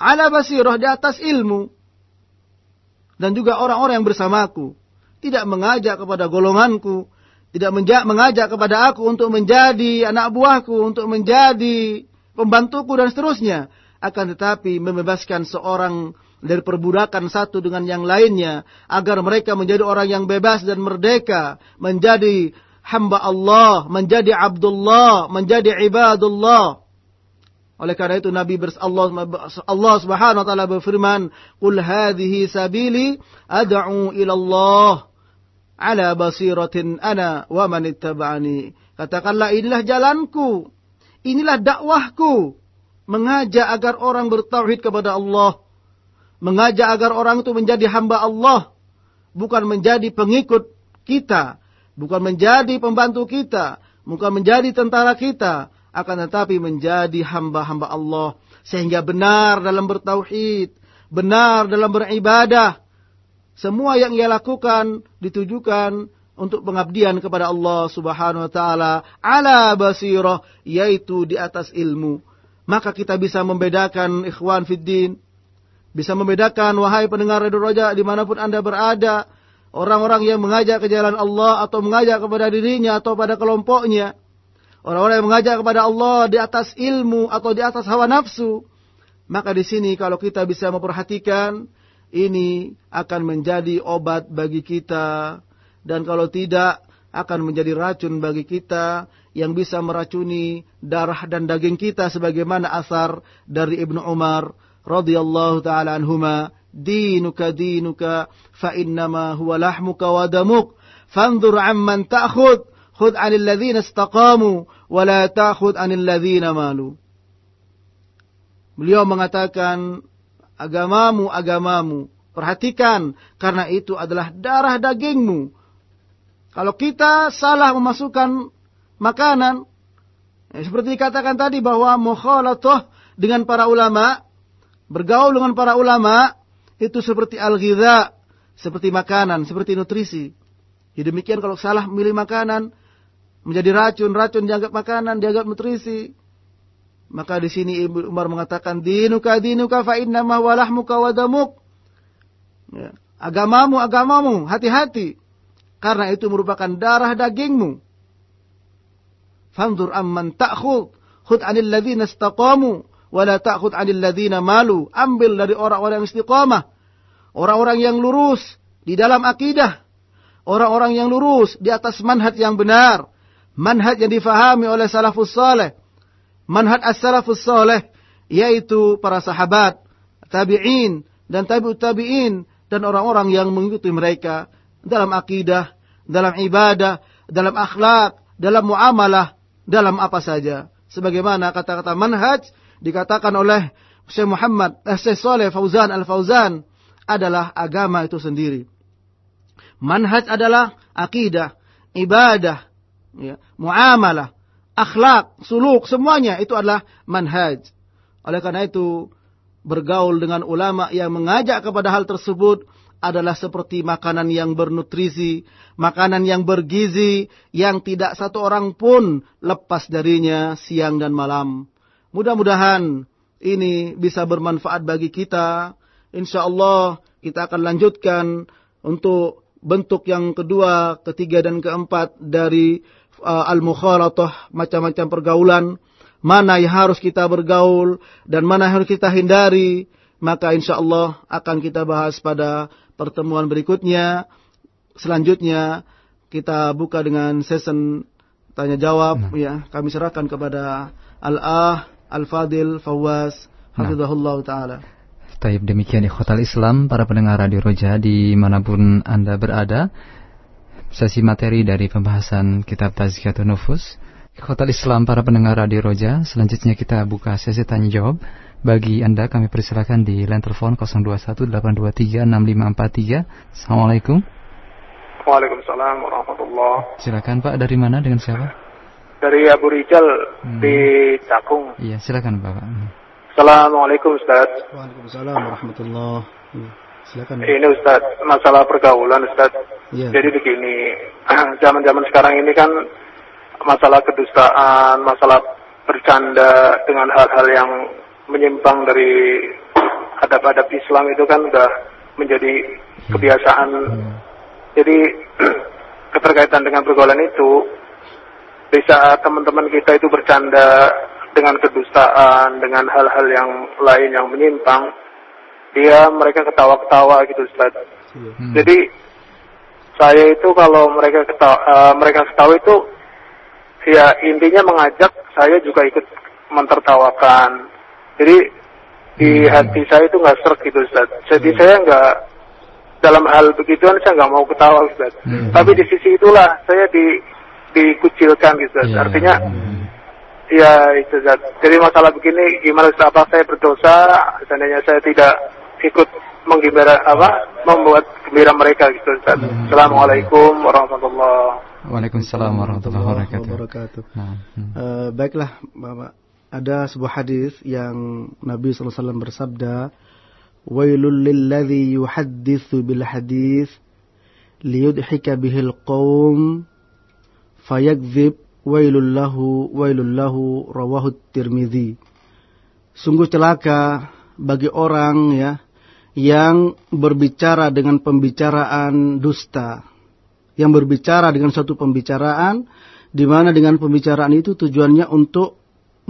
ala basirah di atas ilmu dan juga orang-orang yang bersamaku tidak mengajak kepada golonganku tidak mengajak kepada aku untuk menjadi anak buahku, untuk menjadi pembantuku dan seterusnya. Akan tetapi membebaskan seorang dari perbudakan satu dengan yang lainnya. Agar mereka menjadi orang yang bebas dan merdeka. Menjadi hamba Allah, menjadi abdullah, menjadi ibadullah. Oleh karena itu Nabi Allah, Allah Subhanahu wa taala berfirman, "Qul hadhihi sabili ad'u ila Allah." ala basiratin ana wa man ittaba'ani. Katakanlah inilah jalanku. Inilah dakwahku. Mengajak agar orang bertauhid kepada Allah. Mengajak agar orang itu menjadi hamba Allah. Bukan menjadi pengikut kita. bukan menjadi pembantu kita, bukan menjadi tentara kita, akan tetapi menjadi hamba-hamba Allah sehingga benar dalam bertauhid, benar dalam beribadah. Semua yang ia lakukan ditujukan untuk pengabdian kepada Allah Subhanahu wa taala ala basirah yaitu di atas ilmu. Maka kita bisa membedakan ikhwan fiddin bisa membedakan wahai pendengar Radio Roja di mana pun anda berada. Orang-orang yang mengajak ke jalan Allah atau mengajak kepada dirinya atau pada kelompoknya. Orang-orang yang mengajak kepada Allah di atas ilmu atau di atas hawa nafsu. Maka di sini kalau kita bisa memperhatikan ini akan menjadi obat bagi kita dan kalau tidak akan menjadi racun bagi kita yang bisa meracuni darah dan daging kita sebagaimana asar dari Ibnu Umar radhiyallahu taala anhuma dinuka dinuka fa innama huwa lahmuka wa damuk. Fanzur amman ta'khud khudh 'anil ladzina istaqamu wa la ta'khudh 'anil ladzina malu. Beliau mengatakan agamamu agamamu perhatikan karena itu adalah darah dagingmu. Kalau kita salah memasukkan makanan ya, seperti dikatakan tadi bahwa mukhalatoh dengan para ulama Bergaul dengan para ulama itu seperti al-ghidha, seperti makanan, seperti nutrisi. Ya demikian kalau salah memilih makanan menjadi racun, racun dianggap makanan, dianggap nutrisi. Maka di sini Ibu Umar mengatakan dinuka dinuka fa inna ma walahmuka wadamuk. Ya. Agamamu, agamamu, hati-hati. Karena itu merupakan darah dagingmu. Fanzur amman ta'khud. Khud anil ladhina istaqamu wala ta'khud 'anil malu. Ambil dari orang-orang yang istiqamah. Orang-orang yang lurus di dalam akidah. Orang-orang yang lurus di atas manhaj yang benar. Manhaj yang difahami oleh salafus saleh. Manhaj as-salafus saleh yaitu para sahabat, tabi'in dan tabi'ut tabi'in dan orang-orang yang mengikuti mereka dalam akidah, dalam ibadah, dalam akhlak, dalam muamalah, dalam apa saja. Sebagaimana kata-kata manhaj dikatakan oleh Syekh Muhammad, eh, Syekh Saleh Fauzan Al-Fauzan adalah agama itu sendiri. Manhaj adalah akidah, ibadah, ya, muamalah, akhlak, suluk, semuanya itu adalah manhaj. Oleh karena itu, bergaul dengan ulama yang mengajak kepada hal tersebut adalah seperti makanan yang bernutrisi, makanan yang bergizi, yang tidak satu orang pun lepas darinya siang dan malam. Mudah-mudahan ini bisa bermanfaat bagi kita. Insya Allah kita akan lanjutkan untuk bentuk yang kedua, ketiga dan keempat dari uh, al-mukhalatah, macam-macam pergaulan. Mana yang harus kita bergaul dan mana yang harus kita hindari. Maka insya Allah akan kita bahas pada pertemuan berikutnya. Selanjutnya kita buka dengan season tanya jawab. Nah. Ya, kami serahkan kepada Al-Ah Al-Fadil Fawaz Hafizahullah nah. Ta'ala. Taib demikian ikhwatal Islam Para pendengar Radio Roja Di mana pun Anda berada. Sesi materi dari pembahasan Kitab Tazkiyatun Nufus. Ikhwatal Islam para pendengar Radio Roja Selanjutnya kita buka sesi tanya jawab. Bagi Anda kami persilakan di line telepon 0218236543 Assalamualaikum. Waalaikumsalam warahmatullahi Silakan Pak dari mana? Dengan siapa? Dari Abu Rijal hmm. di Cakung. Iya, silakan Bapak. Assalamualaikum Ustaz. Waalaikumsalam warahmatullahi iya, Silakan. Ini Ustaz, masalah pergaulan Ustaz. Ya. Jadi begini, [CLEARS THROAT] zaman-zaman sekarang ini kan masalah kedustaan, masalah bercanda dengan hal-hal yang menyimpang dari adab-adab Islam itu kan udah menjadi iya. kebiasaan. Hmm. Jadi [CLEARS THROAT] keterkaitan dengan pergaulan itu di saat teman-teman kita itu bercanda dengan kedustaan, dengan hal-hal yang lain yang menyimpang, dia mereka ketawa-ketawa gitu Ustaz. Hmm. Jadi saya itu kalau mereka ketawa, uh, mereka ketawa itu ya intinya mengajak saya juga ikut mentertawakan. Jadi di hmm. hati saya itu nggak serak gitu Ustaz. Jadi hmm. saya nggak dalam hal begituan saya nggak mau ketawa Ustaz. Hmm. Tapi di sisi itulah saya di dikucilkan gitu. Yeah. Artinya ya itu Zat. Jadi masalah begini gimana apa saya berdosa seandainya saya tidak ikut menggembira apa membuat gembira mereka gitu Ustaz. Hmm. Assalamualaikum warahmatullahi Waalaikumsalam warahmatullahi wabarakatuh. Nah, hmm. uh, baiklah Bapak, ada sebuah hadis yang Nabi SAW bersabda, "Wailul lilladzi yuhadditsu bil hadis liyudhika bihil qaum fayakdzib wailul lahu wailul lahu rawahu Tirmizi." Sungguh celaka bagi orang ya yang berbicara dengan pembicaraan dusta, yang berbicara dengan suatu pembicaraan di mana dengan pembicaraan itu tujuannya untuk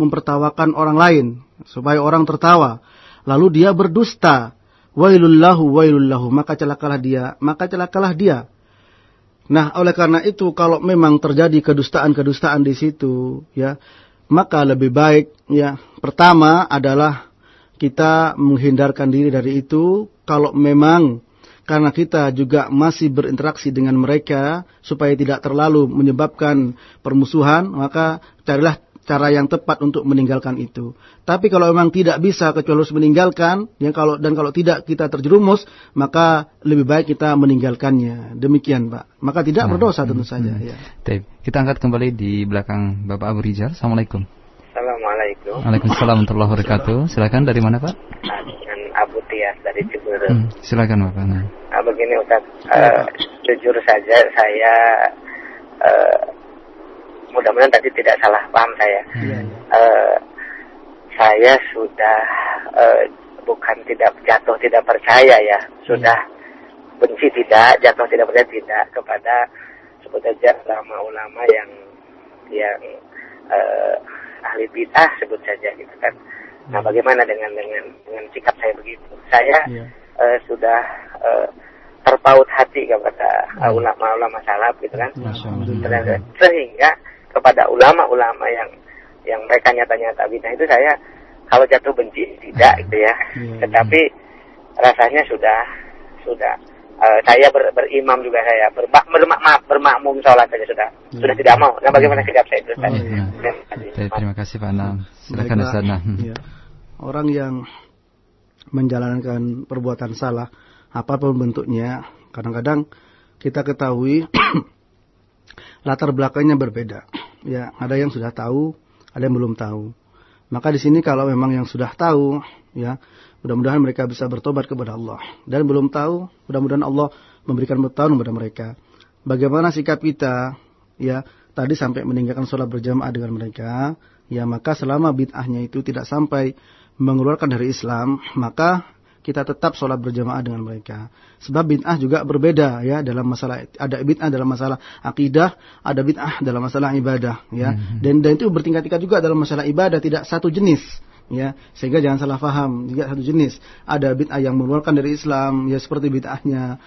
mempertawakan orang lain supaya orang tertawa. Lalu dia berdusta. Wailullahu wailullahu maka celakalah dia, maka celakalah dia. Nah, oleh karena itu kalau memang terjadi kedustaan-kedustaan di situ, ya, maka lebih baik ya pertama adalah kita menghindarkan diri dari itu. Kalau memang karena kita juga masih berinteraksi dengan mereka supaya tidak terlalu menyebabkan permusuhan maka carilah cara yang tepat untuk meninggalkan itu. Tapi kalau memang tidak bisa kecuali harus meninggalkan, ya kalau dan kalau tidak kita terjerumus, maka lebih baik kita meninggalkannya. Demikian, Pak. Maka tidak nah, berdosa tentu hmm, saja. Hmm. Ya. Kita angkat kembali di belakang Bapak Abu Rizal. Assalamualaikum. Assalamualaikum. Waalaikumsalam warahmatullahi wabarakatuh. Silakan dari mana Pak? Dengan Abu Tias dari Ciburu. Hmm, silakan Bapak. Nah. nah begini Ustaz, uh, jujur saja saya uh, mudah-mudahan tadi tidak salah paham saya. Hmm. Uh, saya sudah uh, bukan tidak jatuh tidak percaya ya, sudah hmm. benci tidak, jatuh tidak percaya tidak kepada sebut saja ulama-ulama yang yang uh, ahli bid'ah sebut saja gitu kan. Nah, hmm. bagaimana dengan dengan dengan sikap saya begitu? Saya yeah. uh, sudah uh, terpaut hati kepada hmm. ulama-ulama salaf gitu kan. Sehingga kepada ulama-ulama yang yang mereka nyata-nyata bid'ah itu saya kalau jatuh benci tidak gitu ya. Yeah. Tetapi rasanya sudah sudah uh, saya ber, berimam juga saya bermak bermak bermakmum sholat saja sudah ya. sudah tidak mau. Nah bagaimana sikap saya itu? Oh, ya. terima, terima kasih Pak Nam. Silakan Ustaz ya. Orang yang menjalankan perbuatan salah apa pun bentuknya, kadang-kadang kita ketahui [CLEARS THROAT] latar belakangnya berbeda. Ya, ada yang sudah tahu, ada yang belum tahu. Maka di sini kalau memang yang sudah tahu, ya, mudah-mudahan mereka bisa bertobat kepada Allah. Dan belum tahu, mudah-mudahan Allah memberikan pengetahuan kepada mereka. Bagaimana sikap kita, ya, tadi sampai meninggalkan sholat berjamaah dengan mereka, ya, maka selama bid'ahnya itu tidak sampai mengeluarkan dari Islam, maka kita tetap sholat berjamaah dengan mereka. Sebab bid'ah juga berbeda ya dalam masalah ada bid'ah dalam masalah akidah, ada bid'ah dalam masalah ibadah ya. Hmm. Dan dan itu bertingkat-tingkat juga dalam masalah ibadah tidak satu jenis ya sehingga jangan salah paham tidak satu jenis ada bid'ah yang mengeluarkan dari Islam ya seperti bid'ahnya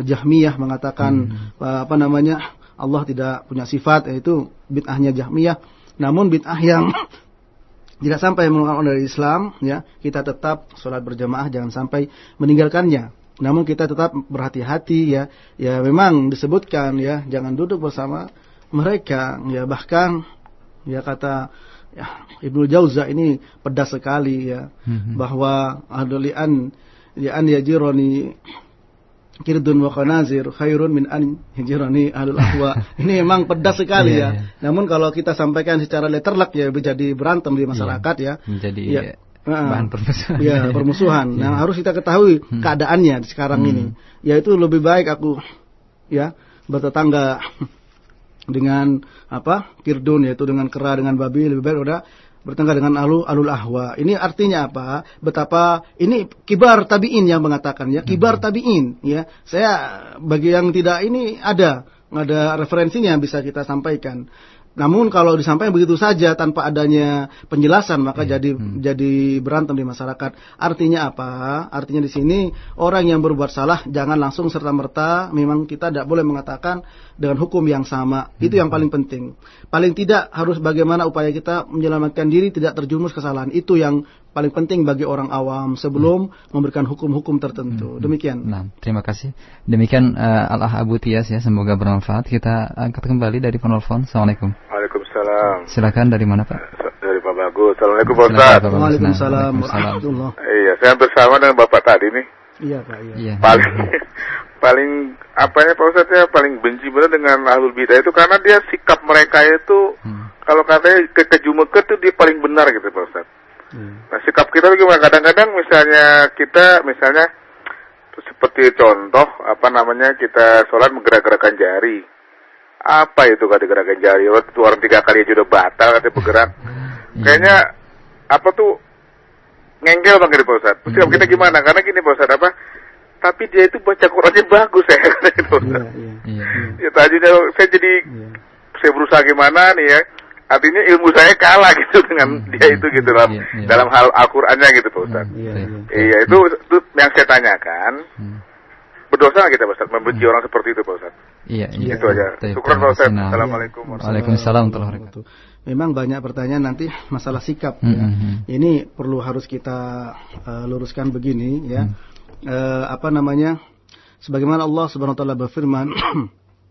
Jahmiyah mengatakan hmm. apa namanya Allah tidak punya sifat yaitu bid'ahnya Jahmiyah namun bid'ah yang tidak sampai mengeluarkan dari Islam, ya kita tetap sholat berjamaah jangan sampai meninggalkannya. Namun kita tetap berhati-hati ya, ya memang disebutkan ya jangan duduk bersama mereka, ya bahkan ya kata ya, Ibnu Jauza ini pedas sekali ya hmm. bahwa adulian ya an yajironi kirdun wa khanazir khairun min an hijrani ahlul ahwa. [LAUGHS] Ini memang pedas sekali yeah, ya. Yeah. Namun kalau kita sampaikan secara letterlek ya menjadi berantem di masyarakat yeah. ya. Menjadi ya, bahan permusuhan. Ya, permusuhan. Nah, harus kita ketahui hmm. keadaannya sekarang hmm. ini. Yaitu lebih baik aku ya bertetangga [LAUGHS] dengan apa? Kirdun yaitu dengan kera dengan babi lebih baik udah bertengkar dengan alul alul ahwa. Ini artinya apa? Betapa ini kibar tabiin yang mengatakan ya, kibar hmm. tabiin ya. Saya bagi yang tidak ini ada ada referensinya yang bisa kita sampaikan. Namun kalau disampaikan begitu saja tanpa adanya penjelasan maka hmm. jadi hmm. jadi berantem di masyarakat. Artinya apa? Artinya di sini orang yang berbuat salah jangan langsung serta merta memang kita tidak boleh mengatakan dengan hukum yang sama. Hmm. Itu yang paling penting. Paling tidak harus bagaimana upaya kita menyelamatkan diri tidak terjumus kesalahan. Itu yang paling penting bagi orang awam sebelum hmm. memberikan hukum-hukum tertentu. Hmm. Demikian. Nah, terima kasih. Demikian uh, Allah Abu Tias ya, semoga bermanfaat. Kita angkat kembali dari penelpon. Assalamualaikum. Waalaikumsalam. Silakan dari mana Pak? Dari Pak Bagus. Assalamualaikum Pak Ustaz. Waalaikumsalam warahmatullahi Iya, saya bersama dengan Bapak tadi nih. Iya Pak. Iya. iya. Paling [LAUGHS] paling apa ya Pak Ustadz ya paling benci benar dengan ahlul bidah itu karena dia sikap mereka itu hmm. kalau katanya ke kejumeke itu dia paling benar gitu Pak Ustadz. Hmm. Nah sikap kita bagaimana? Kadang-kadang misalnya kita misalnya seperti contoh apa namanya kita sholat menggerak-gerakkan jari. Apa itu kata gerakan jari? Waktu orang tiga kali aja udah batal katanya bergerak. Hmm. [LAUGHS] Kayaknya apa tuh ngengkel banget Pak Ustadz. Sikap hmm. kita gimana? Karena gini Pak Ustadz apa? tapi dia itu baca Qurannya bagus ya [LAUGHS] itu. Iya, iya, iya. Ya tadinya saya jadi iya. saya berusaha gimana nih ya. Artinya ilmu saya kalah [LAUGHS] gitu dengan hmm, dia itu gitu dalam iya, iya. dalam hal Al-Qur'annya gitu Pak Ustaz. Hmm, iya, iya. iya itu, itu yang saya tanyakan. Hmm. Berdosa nggak kita Pak Ustaz membenci hmm. orang seperti itu Pak Ustaz? Iya, iya. Itu aja. Syukur Pak Ustaz. Assalamualaikum Waalaikumsalam warahmatullahi wabarakatuh. Memang banyak pertanyaan nanti masalah sikap mm -hmm. ya. Hmm, Ini perlu harus kita uh, luruskan begini ya. Mm uh, apa namanya sebagaimana Allah Subhanahu wa taala berfirman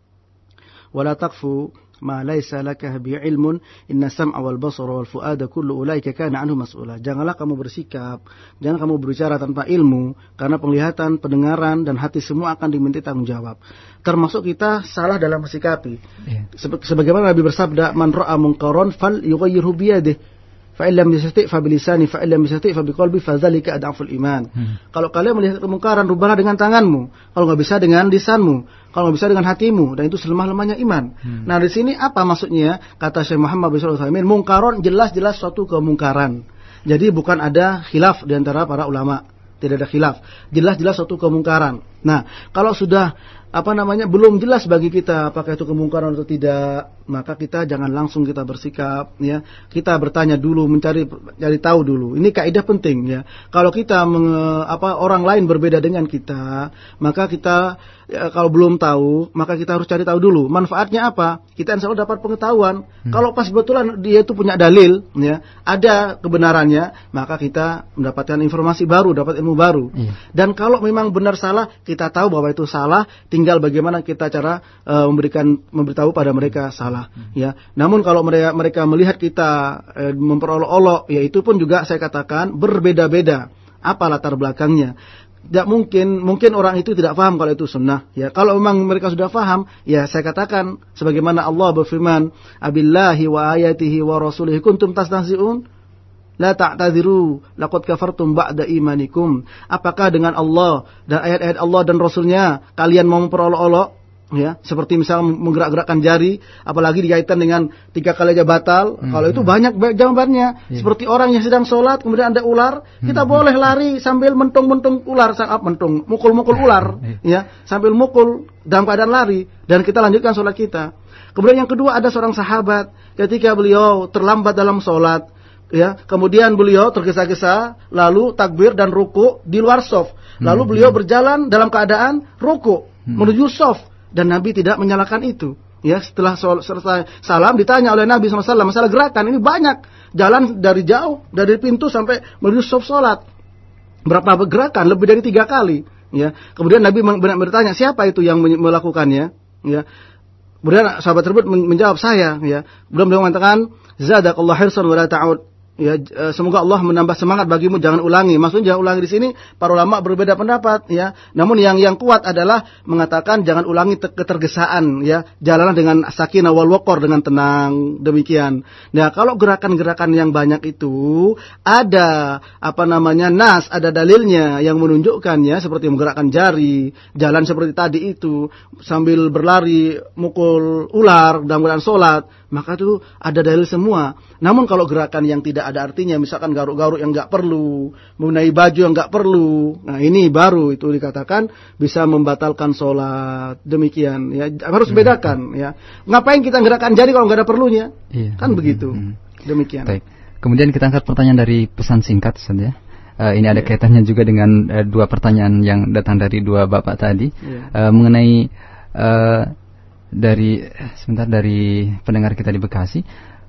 [CLEARS THROAT] wala taqfu ma laisa laka bi ilmun inna sam'a wal basara wal fuada kullu ulaika kana anhu mas'ula janganlah kamu bersikap jangan kamu berbicara tanpa ilmu karena penglihatan pendengaran dan hati semua akan diminta tanggung jawab termasuk kita salah dalam bersikapi yeah. sebagaimana Nabi bersabda man ra'a munkaran fal yughayyirhu biyadihi Fa'ilam yastati' fa bilisani fa'ilam yastati' fa biqalbi fadzalika adaful iman. Hmm. Kalau kalian melihat kemungkaran rubahlah dengan tanganmu. Kalau nggak bisa dengan lisanmu. Kalau bisa dengan hatimu dan itu selemah-lemahnya iman. Hmm. Nah, di sini apa maksudnya? Kata Syekh Muhammad bin Shalih Al mungkaron jelas-jelas suatu kemungkaran. Jadi bukan ada khilaf di antara para ulama. Tidak ada khilaf. Jelas-jelas suatu kemungkaran. Nah, kalau sudah apa namanya belum jelas bagi kita apakah itu kemungkaran atau tidak maka kita jangan langsung kita bersikap ya kita bertanya dulu mencari cari tahu dulu ini kaidah penting ya kalau kita menge, apa orang lain berbeda dengan kita maka kita ya, kalau belum tahu maka kita harus cari tahu dulu. Manfaatnya apa? Kita insya Allah dapat pengetahuan. Hmm. kalau pas betulan dia itu punya dalil ya ada kebenarannya maka kita mendapatkan informasi baru dapat ilmu baru. Hmm. dan kalau memang benar salah kita tahu bahwa itu salah tinggal tinggal bagaimana kita cara uh, memberikan memberitahu pada mereka salah hmm. ya. Namun kalau mereka mereka melihat kita uh, memperolok-olok ya itu pun juga saya katakan berbeda-beda. Apa latar belakangnya tidak mungkin mungkin orang itu tidak paham kalau itu sunnah ya kalau memang mereka sudah paham ya saya katakan sebagaimana Allah berfirman abillahi wa ayatihi wa rasulihi kuntum tastahzi'un La ta'tadiru laqad kafartum ba'da imanikum. Apakah dengan Allah dan ayat-ayat Allah dan Rasulnya kalian mau memperolok-olok? Ya, seperti misal menggerak-gerakkan jari, apalagi dikaitkan dengan tiga kali aja batal. Hmm. Kalau itu banyak jawabannya. Yeah. Seperti orang yang sedang sholat, kemudian ada ular, hmm. kita boleh lari sambil mentung-mentung ular, sangat mentung, mukul-mukul ular, [LAUGHS] yeah. ya, sambil mukul dalam keadaan lari, dan kita lanjutkan sholat kita. Kemudian yang kedua ada seorang sahabat, ketika beliau terlambat dalam sholat, ya kemudian beliau tergesa-gesa lalu takbir dan ruku di luar soft lalu hmm. beliau berjalan dalam keadaan ruku hmm. menuju soft dan Nabi tidak menyalakan itu. Ya setelah selesai salam ditanya oleh Nabi SAW masalah gerakan? Ini banyak. Jalan dari jauh dari pintu sampai menuju soft sholat berapa gerakan? Lebih dari tiga kali. Ya kemudian Nabi bertanya siapa itu yang melakukannya? Ya. Kemudian sahabat tersebut menjawab saya. Ya. Belum beliau mengatakan zadakallah hirsan wa la ta'ud Ya, eh, semoga Allah menambah semangat bagimu jangan ulangi. Maksudnya jangan ulangi di sini para ulama berbeda pendapat ya. Namun yang yang kuat adalah mengatakan jangan ulangi ketergesaan ya. Jalanlah dengan sakinah wal waqar dengan tenang demikian. Nah, kalau gerakan-gerakan yang banyak itu ada apa namanya nas, ada dalilnya yang menunjukkannya seperti menggerakkan jari, jalan seperti tadi itu sambil berlari mukul ular keadaan salat maka itu ada dalil semua. Namun kalau gerakan yang tidak ada artinya, misalkan garuk-garuk yang nggak perlu, mengenai baju yang nggak perlu, nah ini baru itu dikatakan bisa membatalkan sholat. Demikian ya harus hmm. bedakan ya. Ngapain kita gerakan jari kalau nggak ada perlunya? Iya. Kan hmm. begitu. Hmm. Demikian. Baik. Kemudian kita angkat pertanyaan dari pesan singkat saja. Uh, ini ada iya. kaitannya juga dengan uh, dua pertanyaan yang datang dari dua bapak tadi yeah. uh, mengenai uh, dari sebentar dari pendengar kita di Bekasi.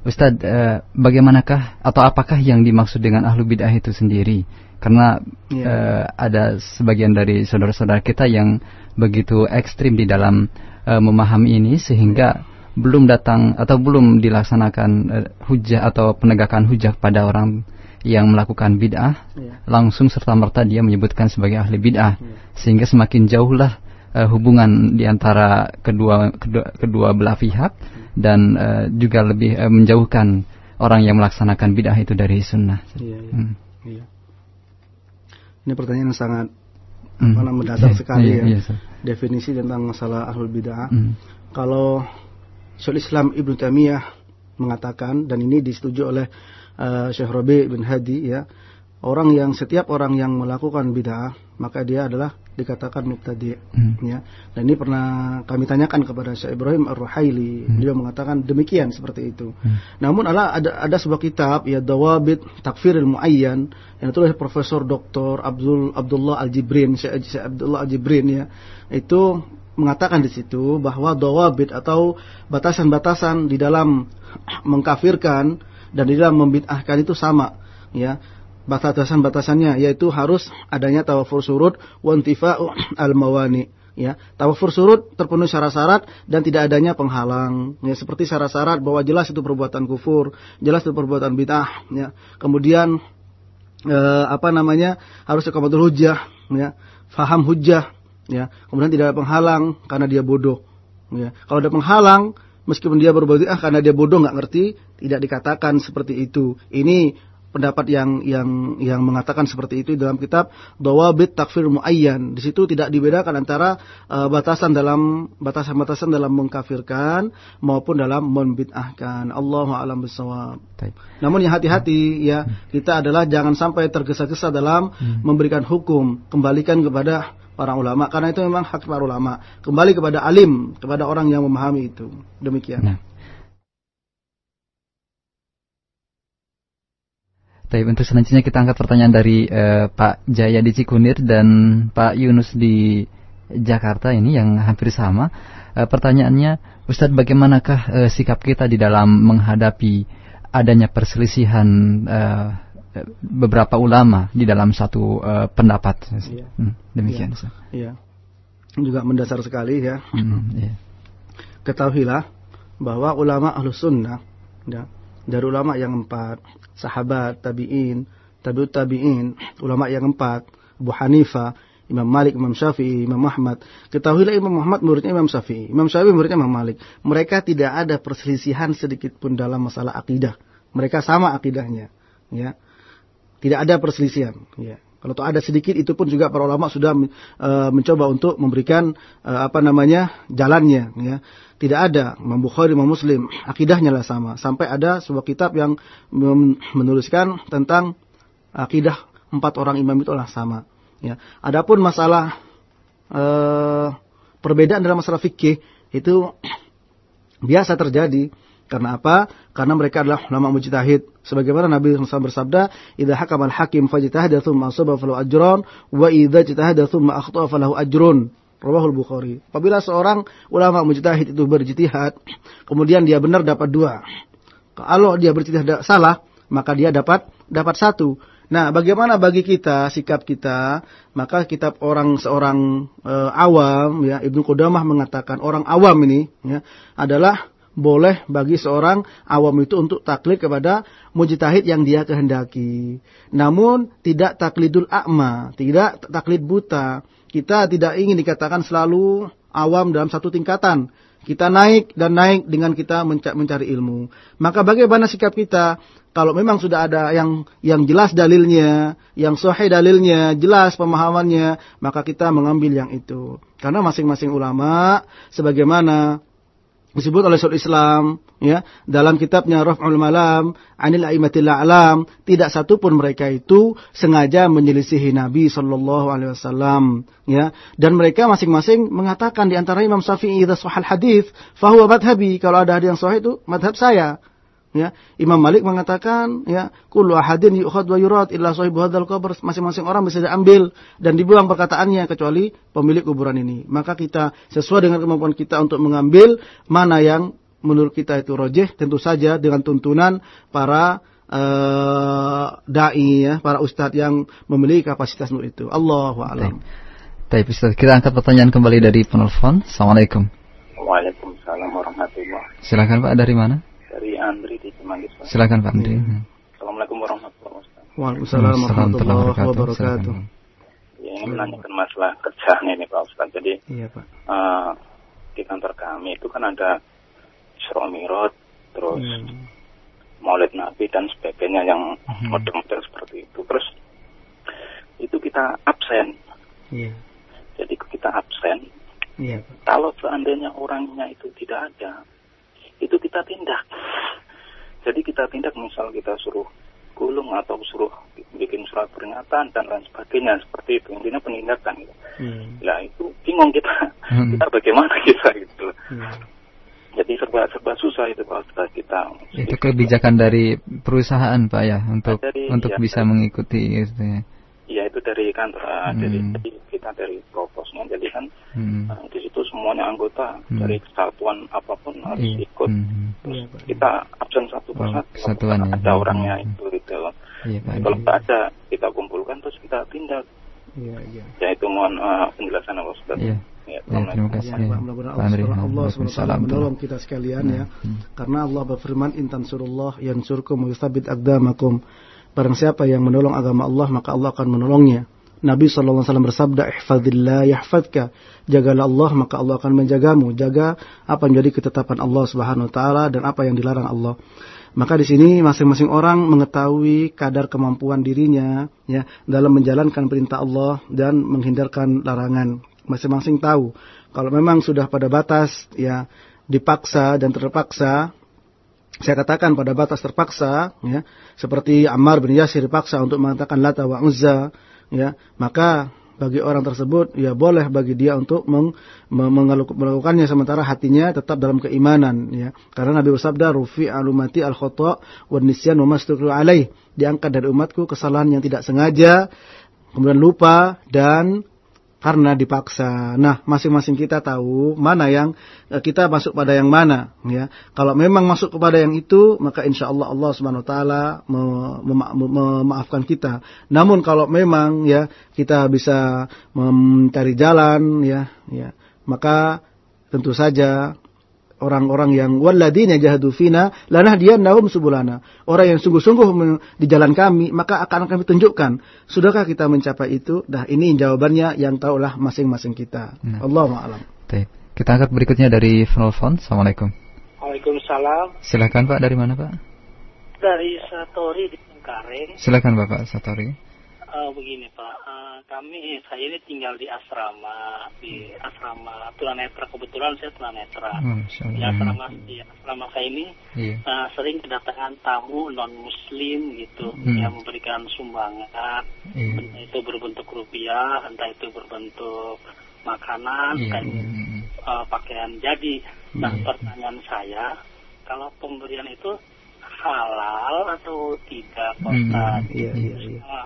Ustadz, eh, bagaimanakah atau apakah yang dimaksud dengan ahlu bid'ah itu sendiri? Karena yeah. eh, ada sebagian dari saudara-saudara kita yang begitu ekstrim di dalam eh, memahami ini sehingga yeah. belum datang atau belum dilaksanakan eh, hujah atau penegakan hujah pada orang yang melakukan bid'ah yeah. langsung serta merta dia menyebutkan sebagai ahli bid'ah yeah. sehingga semakin jauhlah uh, hubungan di antara kedua kedua, kedua belah pihak dan uh, juga lebih uh, menjauhkan orang yang melaksanakan bid'ah itu dari sunnah. Iya, iya. Hmm. iya. Ini pertanyaan yang sangat hmm. mendasar yeah, sekali yeah, ya. Yeah, so. Definisi tentang masalah ahlul bid'ah. Hmm. Kalau Syaikhul Islam Ibnu Taimiyah mengatakan dan ini disetujui oleh uh, Syekh Rabi bin Hadi ya orang yang setiap orang yang melakukan bid'ah maka dia adalah dikatakan mubtadi hmm. ya dan ini pernah kami tanyakan kepada Syekh Ibrahim Ar-Ruhaili hmm. dia mengatakan demikian seperti itu hmm. namun ada ada ada sebuah kitab ya Dawabit Takfiril Muayyan yang ditulis Profesor Dr. Abdul Abdullah Al-Jibrin Syekh Abdullah Al-Jibrin ya itu mengatakan di situ bahwa dawabit atau batasan-batasan di dalam [CLEARS THROAT] mengkafirkan dan di dalam membid'ahkan itu sama ya batasan-batasannya yaitu harus adanya tawafur surut wantifa al mawani ya. Tawafur surut terpenuhi syarat-syarat dan tidak adanya penghalang ya. Seperti syarat-syarat bahwa jelas itu perbuatan kufur jelas itu perbuatan bid'ah ya. Kemudian eh, apa namanya harus iqamatul hujjah ya. Faham hujjah ya. Kemudian tidak ada penghalang karena dia bodoh ya. Kalau ada penghalang meskipun dia berbuat ah karena dia bodoh nggak ngerti tidak dikatakan seperti itu. Ini pendapat yang yang yang mengatakan seperti itu dalam kitab Dawabit Takfir Muayyan. Di situ tidak dibedakan antara uh, batasan dalam batasan-batasan dalam mengkafirkan maupun dalam membid'ahkan. Allahu a'lam bishawab. Namun yang hati-hati ya, kita adalah jangan sampai tergesa-gesa dalam hmm. memberikan hukum, kembalikan kepada para ulama karena itu memang hak para ulama. Kembali kepada alim, kepada orang yang memahami itu. Demikian. Nah. Tapi untuk selanjutnya kita angkat pertanyaan dari uh, Pak Jaya di Cikunir dan Pak Yunus di Jakarta ini yang hampir sama. Uh, pertanyaannya, Ustadz bagaimanakah uh, sikap kita di dalam menghadapi adanya perselisihan uh, beberapa ulama di dalam satu uh, pendapat? Iya. Hmm, demikian. Iya. iya. Juga mendasar sekali ya. Hmm, iya. Ketahuilah bahwa ulama ahlus sunnah ya, dari ulama yang empat, sahabat, tabi'in, tabi'ut tabi'in, ulama yang empat, Abu Hanifah, Imam Malik, Imam Syafi'i, Imam Ahmad. Ketahuilah Imam Muhammad muridnya Imam Syafi'i. Imam Syafi'i muridnya Imam Malik. Mereka tidak ada perselisihan sedikit pun dalam masalah akidah. Mereka sama akidahnya. Ya. Tidak ada perselisihan. Ya. Kalau ada sedikit itu pun juga para ulama sudah uh, mencoba untuk memberikan uh, apa namanya jalannya. Ya tidak ada Imam Bukhari, Imam Muslim, akidahnya lah sama. Sampai ada sebuah kitab yang menuliskan tentang akidah empat orang imam itu lah sama. Ya. Adapun masalah uh, perbedaan dalam masalah fikih itu [CLEARS THROAT] biasa terjadi. Karena apa? Karena mereka adalah ulama mujtahid. Sebagaimana Nabi SAW bersabda, "Idza hakama al-hakim fajtahada tsumma asaba falahu ajrun wa idza ijtahada tsumma akhta'a falahu ajrun." Rawahul Bukhari. Apabila seorang ulama mujtahid itu berjitihad, kemudian dia benar dapat dua. Kalau dia berjitihad salah, maka dia dapat dapat satu. Nah, bagaimana bagi kita sikap kita? Maka kitab orang seorang e, awam ya Ibnu Qudamah mengatakan orang awam ini ya adalah boleh bagi seorang awam itu untuk taklid kepada mujtahid yang dia kehendaki. Namun tidak taklidul akma, tidak taklid buta. Kita tidak ingin dikatakan selalu awam dalam satu tingkatan. Kita naik dan naik dengan kita mencari ilmu. Maka bagaimana sikap kita? Kalau memang sudah ada yang yang jelas dalilnya, yang sahih dalilnya, jelas pemahamannya, maka kita mengambil yang itu. Karena masing-masing ulama sebagaimana disebut oleh Syaikhul Islam ya dalam kitabnya Raf'ul Malam Anil Aimatil A'lam tidak satu pun mereka itu sengaja menyelisihi Nabi sallallahu alaihi wasallam ya. Dan mereka masing-masing mengatakan di antara Imam Syafi'i idza sahal hadis fahuwa madhabi kalau ada hadis yang sahih itu madhab saya Ya, Imam Malik mengatakan ya kullu ahadin yu'khad wa yurad illa sahibu hadzal qabr. Masing-masing orang bisa diambil dan dibuang perkataannya kecuali pemilik kuburan ini. Maka kita sesuai dengan kemampuan kita untuk mengambil mana yang menurut kita itu rojeh tentu saja dengan tuntunan para uh, dai ya, para ustadz yang memiliki kapasitas untuk itu. Allahu a'lam. Baik, Ustaz, kita angkat pertanyaan kembali dari penelpon. Assalamualaikum. Waalaikumsalam warahmatullahi wabarakatuh. Silakan Pak, dari mana? Andri di Cimanggis. Silakan Pak Andri. Hmm. Assalamualaikum warahmatullahi wabarakatuh. Waalaikumsalam warahmatullahi wabarakatuh. Ya, ini menanyakan masalah kerjaan ini Pak Ustaz. Jadi iya, Pak. Uh, di kantor kami itu kan ada Isra Mirot, terus hmm. Maulid Nabi dan sebagainya yang hmm. model-model seperti itu. Terus itu kita absen. Iya. Jadi kita absen. Iya. Kalau seandainya orangnya itu tidak ada, itu kita tindak. Jadi kita tindak misal kita suruh gulung atau suruh bikin surat peringatan dan lain sebagainya seperti itu intinya penindakan gitu. Hmm. Nah itu bingung kita hmm. kita bagaimana kita gitu. Hmm. Jadi serba serba susah itu kalau kita. Itu kebijakan dari perusahaan pak ya untuk dari, untuk ya, bisa mengikuti gitu ya. Iya itu dari kantor hmm. dari, kita dari proposnya jadi kan hmm. uh, di situ semuanya anggota hmm. dari kesatuan apa pun harus iya. ikut hmm. terus iya, kita absen satu oh, persatu oh, kesatuan ya. ada orangnya hmm. itu gitu loh iya, Pak, kalau tidak ada kita kumpulkan terus kita tindak iya, iya. ya itu mohon uh, penjelasan Allah Ustaz iya. Ya, ya, terima kasih. Ya, mudah-mudahan Allah, Allah SWT menolong kita sekalian ya. Hmm. Karena Allah berfirman, Intan surullah yansurkum wa yuthabit agdamakum. Barang siapa yang menolong agama Allah, maka Allah akan menolongnya. Nabi SAW bersabda, Ihfadillah yahfadka. Jagalah Allah, maka Allah akan menjagamu. Jaga apa yang menjadi ketetapan Allah Subhanahu Wa Taala dan apa yang dilarang Allah. Maka di sini masing-masing orang mengetahui kadar kemampuan dirinya ya dalam menjalankan perintah Allah dan menghindarkan larangan. Masing-masing tahu kalau memang sudah pada batas ya dipaksa dan terpaksa saya katakan pada batas terpaksa ya seperti Ammar bin Yasir dipaksa untuk mengatakan Lata wa Uzza ya maka bagi orang tersebut ya boleh bagi dia untuk meng, melakukannya sementara hatinya tetap dalam keimanan ya. Karena Nabi bersabda rufi alumati al khata wa nisyan wa alaih. Diangkat dari umatku kesalahan yang tidak sengaja kemudian lupa dan karena dipaksa. Nah, masing-masing kita tahu mana yang eh, kita masuk pada yang mana, ya. Kalau memang masuk kepada yang itu, maka insya Allah Allah Subhanahu Wa Taala memaafkan kita. Namun kalau memang ya kita bisa mencari jalan, ya, ya, maka tentu saja orang-orang yang walladzina jahadu fina lanahdiyannahum subulana. Orang yang sungguh-sungguh di jalan kami, maka akan kami tunjukkan. Sudahkah kita mencapai itu? Dah ini jawabannya yang tahulah masing-masing kita. Nah. Allah a'lam. Kita angkat berikutnya dari penelpon. Assalamualaikum. Waalaikumsalam. Silakan Pak, dari mana Pak? Dari Satori di Cengkareng. Silakan Bapak Satori. Uh, begini Pak, uh, kami saya ini tinggal di asrama di asrama tunanetra kebetulan saya tunanetra. Hmm, di asrama di asrama saya ini yeah. uh, sering kedatangan tamu non Muslim gitu hmm. yang memberikan sumbangan, yeah. entah itu berbentuk rupiah, entah itu berbentuk makanan, yeah. dan uh, pakaian jadi. Nah yeah. pertanyaan saya, kalau pemberian itu halal atau tidak, Pak hmm? Hmm, iya, iya, iya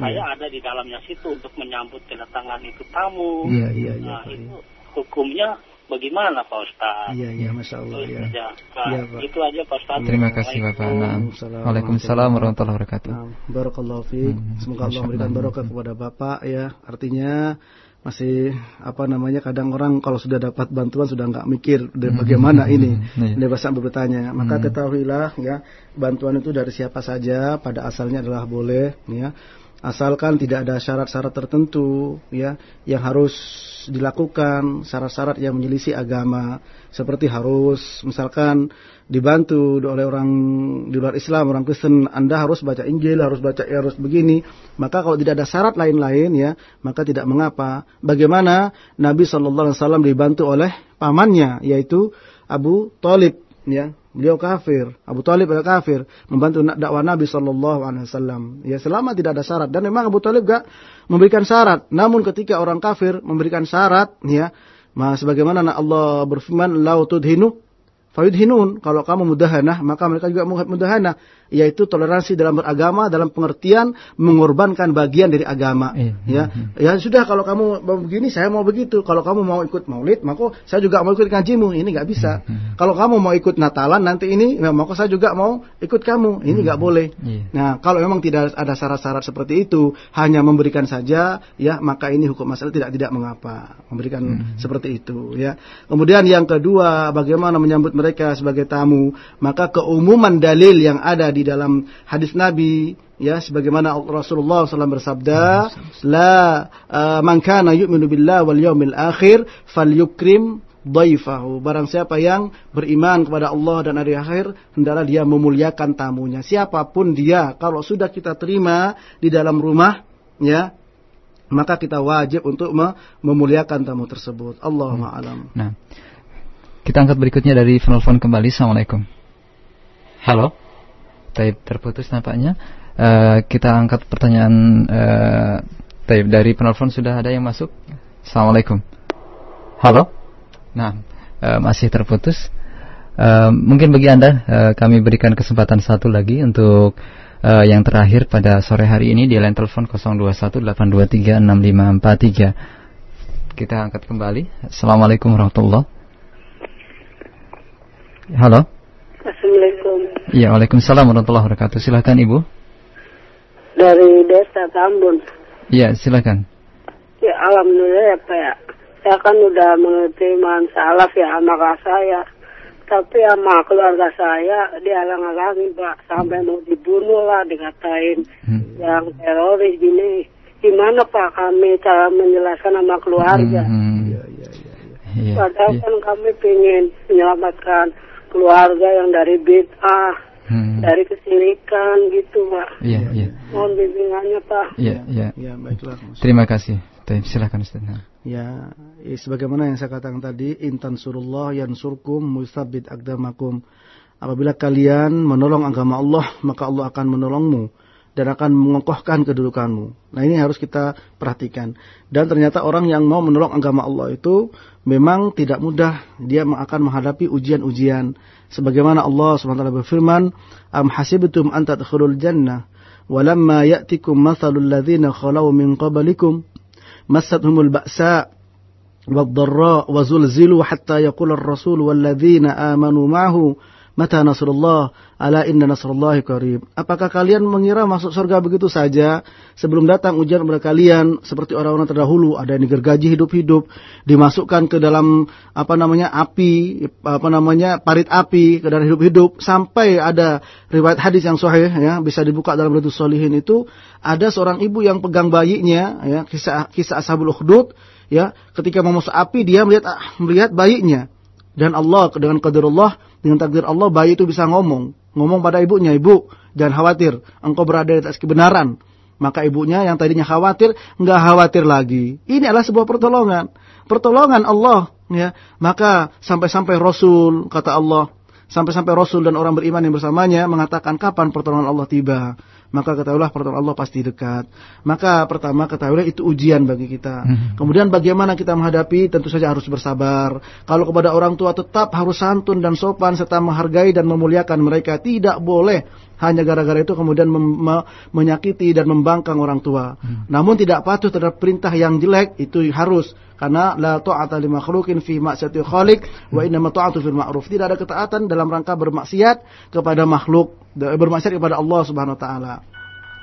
saya ada di dalamnya situ untuk menyambut kedatangan itu tamu. Iya, iya, iya. Nah, itu hukumnya bagaimana Pak Ustaz? Iya, iya, Masya Allah. Itu, ya. Aja. Nah, ya, Pak. itu aja Pak Ustaz. Terima kasih Bapak. Nah. Waalaikumsalam warahmatullahi wabarakatuh. Nah, barakallahu fiik. Hmm, Semoga Allah memberikan barokah kepada Bapak ya. Artinya masih apa namanya kadang orang kalau sudah dapat bantuan sudah nggak mikir hmm. bagaimana ini hmm. dia bahasa bertanya maka hmm. ketahuilah ya bantuan itu dari siapa saja pada asalnya adalah boleh ya asalkan tidak ada syarat-syarat tertentu ya yang harus dilakukan syarat-syarat yang menyelisih agama seperti harus misalkan dibantu oleh orang di luar Islam orang Kristen Anda harus baca Injil harus baca ya, harus begini. Maka kalau tidak ada syarat lain-lain ya maka tidak mengapa. Bagaimana Nabi Shallallahu Alaihi Wasallam dibantu oleh pamannya yaitu Abu Talib ya beliau kafir. Abu Talib adalah kafir membantu dakwah Nabi Shallallahu Alaihi Wasallam. Ya selama tidak ada syarat. Dan memang Abu Talib gak memberikan syarat. Namun ketika orang kafir memberikan syarat ya Nah, sebagaimana Allah berfirman, "Lau tudhinu fayudhinun." Kalau kamu mudahanah, maka mereka juga mudahanah yaitu toleransi dalam beragama dalam pengertian mengorbankan bagian dari agama. Iya, ya. iya. ya sudah kalau kamu mau begini saya mau begitu. Kalau kamu mau ikut maulid maka saya juga mau ikut ngajimu ini nggak bisa. Iya, iya. kalau kamu mau ikut natalan nanti ini ya, maka saya juga mau ikut kamu. Ini nggak boleh. Iya. nah kalau memang tidak ada syarat-syarat seperti itu hanya memberikan saja ya maka ini hukum masalah tidak tidak mengapa memberikan hmm. seperti itu ya. Kemudian yang kedua bagaimana menyambut mereka sebagai tamu? Maka keumuman dalil yang ada di di dalam hadis Nabi ya sebagaimana Rasulullah SAW bersabda la uh, man kana yu'minu billahi wal yawmil akhir falyukrim dhaifahu. Barang siapa yang beriman kepada Allah dan hari akhir hendaklah dia memuliakan tamunya. Siapa pun dia kalau sudah kita terima di dalam rumah ya maka kita wajib untuk memuliakan tamu tersebut. Allah hmm. alam. Nah kita angkat berikutnya dari penelpon kembali. Assalamualaikum. Halo Taib terputus nampaknya uh, kita angkat pertanyaan uh, dari penelpon sudah ada yang masuk. Assalamualaikum. Halo. Nah, uh, masih terputus. Uh, mungkin bagi anda uh, kami berikan kesempatan satu lagi untuk uh, yang terakhir pada sore hari ini di line telepon 0218236543. Kita angkat kembali. Assalamualaikum warahmatullahi. Halo. Assalamualaikum. Ya, Waalaikumsalam warahmatullahi wabarakatuh. Silakan Ibu dari desa Tambun. Iya, silakan. Ya, alhamdulillah ya Pak ya. Saya kan udah mengerti salaf ya sama saya. Tapi sama keluarga saya dihalang-halangi Pak. Sampai mau dibunuh lah dikatain hmm. yang teroris gini. Gimana Pak kami cara menjelaskan sama keluarga? Hmm. Ya, ya, ya, ya. Padahal ya. kan kami ingin menyelamatkan keluarga yang dari bid'ah hmm. dari kesirikan gitu pak. Iya iya. Mohon bimbingannya pak. Iya iya. Ya baiklah. Terima kasih. Silakan Ustaz. Ya, ya, sebagaimana yang saya katakan tadi, intan surullah yang surkum musabit agdamakum. Apabila kalian menolong agama Allah, maka Allah akan menolongmu dan akan mengokohkan kedudukanmu. Nah ini harus kita perhatikan. Dan ternyata orang yang mau menolong agama Allah itu memang tidak mudah. Dia akan menghadapi ujian-ujian sebagaimana Allah SWT berfirman am hasibtum an tadkhulul jannah walamma ya'tikum mathalul ladzina khalaw min qablikum massathumul ba'sa zulzilu hatta yaqula ar-rasul wal ladzina amanu ma'ahu Mata nasrullah, ala inna nasrullahi qarib. Apakah kalian mengira masuk surga begitu saja? Sebelum datang ujian kepada kalian seperti orang-orang terdahulu, ada yang digergaji hidup-hidup, dimasukkan ke dalam apa namanya api, apa namanya parit api ke dalam hidup-hidup. Sampai ada riwayat hadis yang sahih ya, bisa dibuka dalam Riyadhus Shalihin itu ada seorang ibu yang pegang bayinya ya, kisah kisah Ashabul Ukhdud ya, ketika mau api dia melihat melihat bayinya dan Allah dengan qadarullah dengan takdir Allah bayi itu bisa ngomong. Ngomong pada ibunya, ibu jangan khawatir, engkau berada di atas kebenaran. Maka ibunya yang tadinya khawatir, nggak khawatir lagi. Ini adalah sebuah pertolongan. Pertolongan Allah. ya Maka sampai-sampai Rasul, kata Allah, sampai-sampai Rasul dan orang beriman yang bersamanya mengatakan kapan pertolongan Allah tiba maka ketahuilah pertolongan Allah pasti dekat. Maka pertama ketahuilah itu ujian bagi kita. Hmm. Kemudian bagaimana kita menghadapi tentu saja harus bersabar. Kalau kepada orang tua tetap harus santun dan sopan serta menghargai dan memuliakan mereka. Tidak boleh hanya gara-gara itu kemudian menyakiti dan membangkang orang tua. Hmm. Namun tidak patuh terhadap perintah yang jelek itu harus karena la ta'ata li makhluqin fi ma'siyati khaliq wa inna ta'atu fil ma'ruf. Tidak ada ketaatan dalam rangka bermaksiat kepada makhluk, bermaksiat kepada Allah Subhanahu wa taala.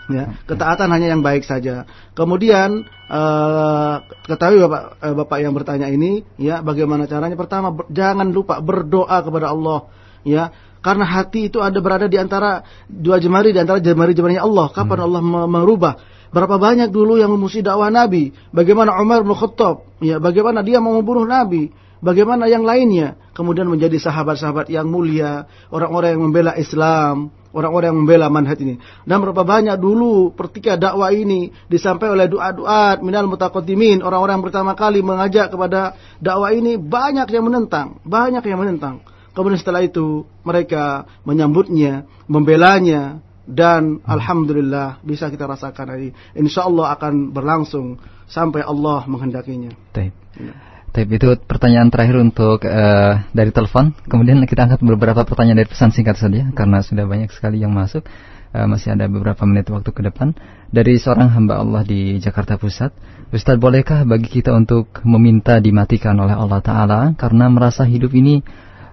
Ya, ketaatan hanya yang baik saja. Kemudian uh, ketahui Bapak uh, Bapak yang bertanya ini, ya, bagaimana caranya? Pertama, ber, jangan lupa berdoa kepada Allah, ya. Karena hati itu ada berada di antara dua jemari di antara jemari-jemarinya Allah. Kapan hmm. Allah merubah? Berapa banyak dulu yang memusuhi dakwah Nabi? Bagaimana Umar bin Khattab? Ya, bagaimana dia mau membunuh Nabi? Bagaimana yang lainnya? Kemudian menjadi sahabat-sahabat yang mulia, orang-orang yang membela Islam, orang-orang yang membela manhaj ini. Dan berapa banyak dulu ketika dakwah ini disampaikan oleh doa-doa minal mutaqaddimin, orang-orang yang pertama kali mengajak kepada dakwah ini banyak yang menentang, banyak yang menentang. Kemudian setelah itu mereka menyambutnya, membelanya, dan alhamdulillah bisa kita rasakan hari insya Allah akan berlangsung sampai Allah menghendakinya. Taib. Ya. Taib itu pertanyaan terakhir untuk uh, dari telepon. Kemudian kita angkat beberapa pertanyaan dari pesan singkat saja karena sudah banyak sekali yang masuk. Uh, masih ada beberapa menit waktu ke depan dari seorang hamba Allah di Jakarta Pusat. Ustadz, bolehkah bagi kita untuk meminta dimatikan oleh Allah Taala karena merasa hidup ini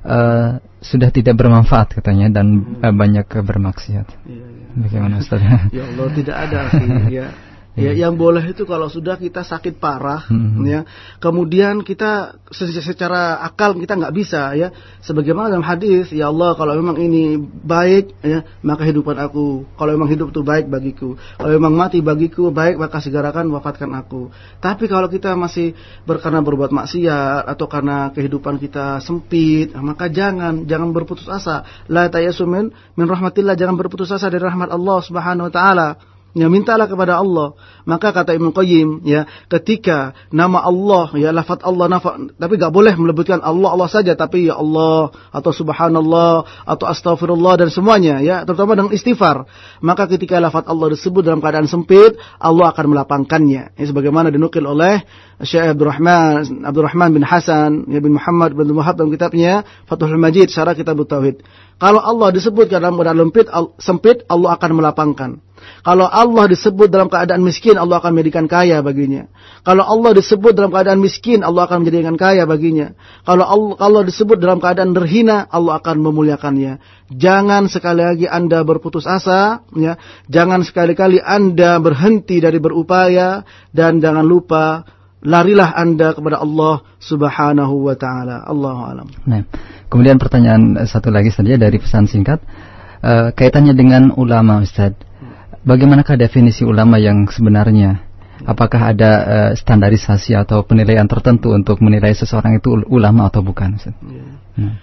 uh, sudah tidak bermanfaat katanya dan uh, banyak bermaksiat. Ya, ya. Bagaimana Ustaz? [LAUGHS] ya Allah tidak ada sih ya. Ya, hmm. yang boleh itu kalau sudah kita sakit parah, hmm. ya. Kemudian kita secara akal kita nggak bisa, ya. Sebagaimana dalam hadis, ya Allah, kalau memang ini baik, ya, maka hidupan aku. Kalau memang hidup itu baik bagiku. Kalau memang mati bagiku baik, maka segerakan wafatkan aku. Tapi kalau kita masih berkarena berbuat maksiat atau karena kehidupan kita sempit, maka jangan, jangan berputus asa. La tayasumin min rahmatillah, jangan berputus asa dari rahmat Allah Subhanahu wa taala. Ya mintalah kepada Allah. Maka kata Ibnu Qayyim ya, ketika nama Allah ya lafaz Allah nafa, tapi gak boleh melebutkan Allah Allah saja tapi ya Allah atau subhanallah atau astagfirullah dan semuanya ya, terutama dengan istighfar. Maka ketika lafaz Allah disebut dalam keadaan sempit, Allah akan melapangkannya. Ya, sebagaimana dinukil oleh Syekh Abdurrahman Abdurrahman bin Hasan ya, bin Muhammad bin Wahab dalam kitabnya Fathul Majid Syarah Kitab Tauhid. Kalau Allah disebut dalam keadaan lempit, sempit, Allah akan melapangkan. Kalau Allah disebut dalam keadaan miskin, Allah akan menjadikan kaya baginya. Kalau Allah disebut dalam keadaan miskin, Allah akan menjadikan kaya baginya. Kalau Allah, kalau disebut dalam keadaan terhina, Allah akan memuliakannya. Jangan sekali lagi Anda berputus asa, ya. Jangan sekali-kali Anda berhenti dari berupaya dan jangan lupa larilah Anda kepada Allah Subhanahu wa taala. Allahu alam. Nah, kemudian pertanyaan satu lagi saja dari pesan singkat. Uh, kaitannya dengan ulama Ustaz bagaimanakah definisi ulama yang sebenarnya? Apakah ada uh, standarisasi atau penilaian tertentu untuk menilai seseorang itu ulama atau bukan? Ya. Hmm.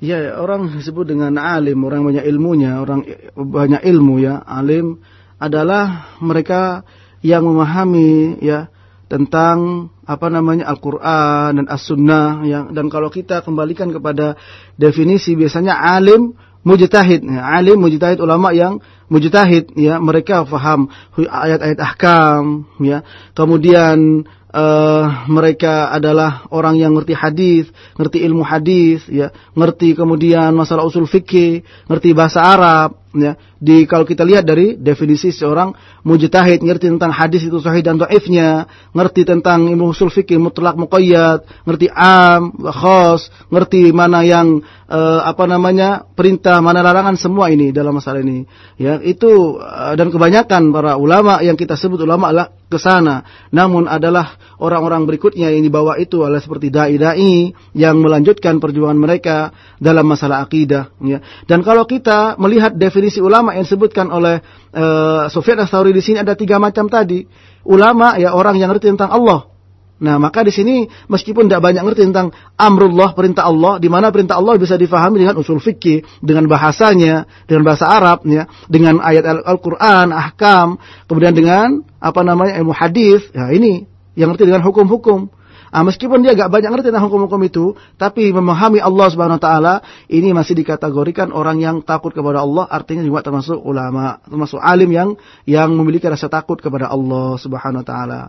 ya, orang disebut dengan alim, orang banyak ilmunya, orang banyak ilmu ya. Alim adalah mereka yang memahami ya tentang apa namanya Al-Qur'an dan As-Sunnah ya. Dan kalau kita kembalikan kepada definisi biasanya alim mujtahid. Alim mujtahid ulama yang mujtahid ya. Mereka faham ayat-ayat ahkam ya. Kemudian uh, mereka adalah orang yang ngerti hadis, ngerti ilmu hadis, ya, ngerti kemudian masalah usul fikih, ngerti bahasa Arab, ya. Di kalau kita lihat dari definisi seorang mujtahid, ngerti tentang hadis itu sahih dan dhaifnya, ngerti tentang ilmu usul fikih mutlak muqayyad, ngerti am, khas, ngerti mana yang uh, apa namanya perintah, mana larangan semua ini dalam masalah ini. Ya, itu uh, dan kebanyakan para ulama yang kita sebut ulama adalah ke sana. Namun adalah orang-orang berikutnya yang dibawa itu adalah seperti dai-dai yang melanjutkan perjuangan mereka dalam masalah akidah. Ya. Dan kalau kita melihat definisi ulama yang disebutkan oleh uh, Sufyan di sini ada tiga macam tadi. Ulama ya orang yang ngerti tentang Allah. Nah, maka di sini meskipun tidak banyak ngerti tentang amrullah, perintah Allah, di mana perintah Allah bisa difahami dengan usul fikih, dengan bahasanya, dengan bahasa Arab, ya, dengan ayat Al-Qur'an, ahkam, kemudian dengan apa namanya ilmu hadis. Ya, ini yang ngerti dengan hukum-hukum. Nah, meskipun dia gak banyak ngerti tentang hukum-hukum itu, tapi memahami Allah Subhanahu wa taala, ini masih dikategorikan orang yang takut kepada Allah, artinya juga termasuk ulama, termasuk alim yang yang memiliki rasa takut kepada Allah Subhanahu wa taala.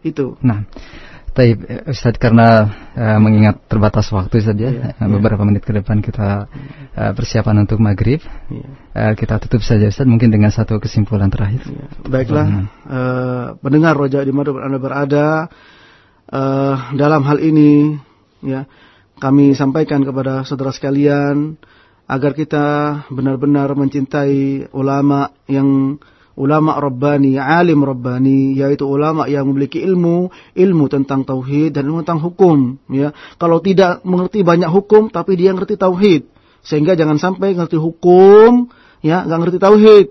Itu. Nah, Taib, Ustaz karena uh, mengingat terbatas waktu saja, ya, uh, beberapa ya. menit ke depan kita uh, persiapan untuk maghrib, ya. uh, kita tutup saja Ustaz mungkin dengan satu kesimpulan terakhir. Ya. Baiklah, uh, pendengar roja di mana anda berada, uh, dalam hal ini ya kami sampaikan kepada saudara sekalian agar kita benar-benar mencintai ulama yang ulama rabbani, alim rabbani, yaitu ulama yang memiliki ilmu, ilmu tentang tauhid dan ilmu tentang hukum, ya. Kalau tidak mengerti banyak hukum tapi dia ngerti tauhid, sehingga jangan sampai ngerti hukum, ya, nggak ngerti tauhid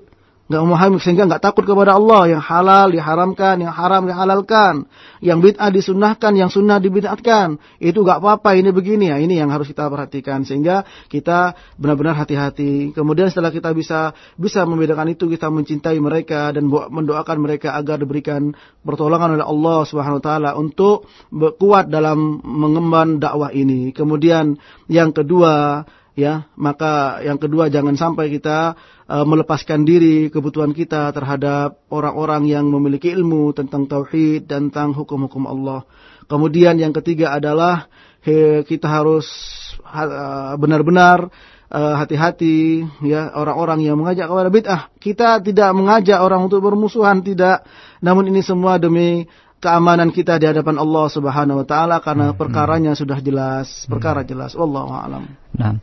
nggak memahami sehingga nggak takut kepada Allah. Yang halal diharamkan yang haram dihalalkan. Yang bid'ah disunahkan yang sunnah dibid'atkan. Itu nggak apa-apa ini begini. Ya ini yang harus kita perhatikan. Sehingga kita benar-benar hati-hati. Kemudian setelah kita bisa bisa membedakan itu kita mencintai mereka dan mendoakan mereka agar diberikan pertolongan oleh Allah Subhanahu wa taala untuk kuat dalam mengemban dakwah ini. Kemudian yang kedua ya maka yang kedua jangan sampai kita melepaskan diri kebutuhan kita terhadap orang-orang yang memiliki ilmu tentang tauhid dan tentang hukum-hukum Allah kemudian yang ketiga adalah kita harus uh, benar-benar uh, hati-hati ya orang-orang yang mengajak kepada bid'ah kita tidak mengajak orang untuk bermusuhan tidak namun ini semua demi keamanan kita di hadapan Allah Subhanahu wa taala karena hmm. perkaranya sudah jelas, perkara jelas. Wallahu a'lam. Nah,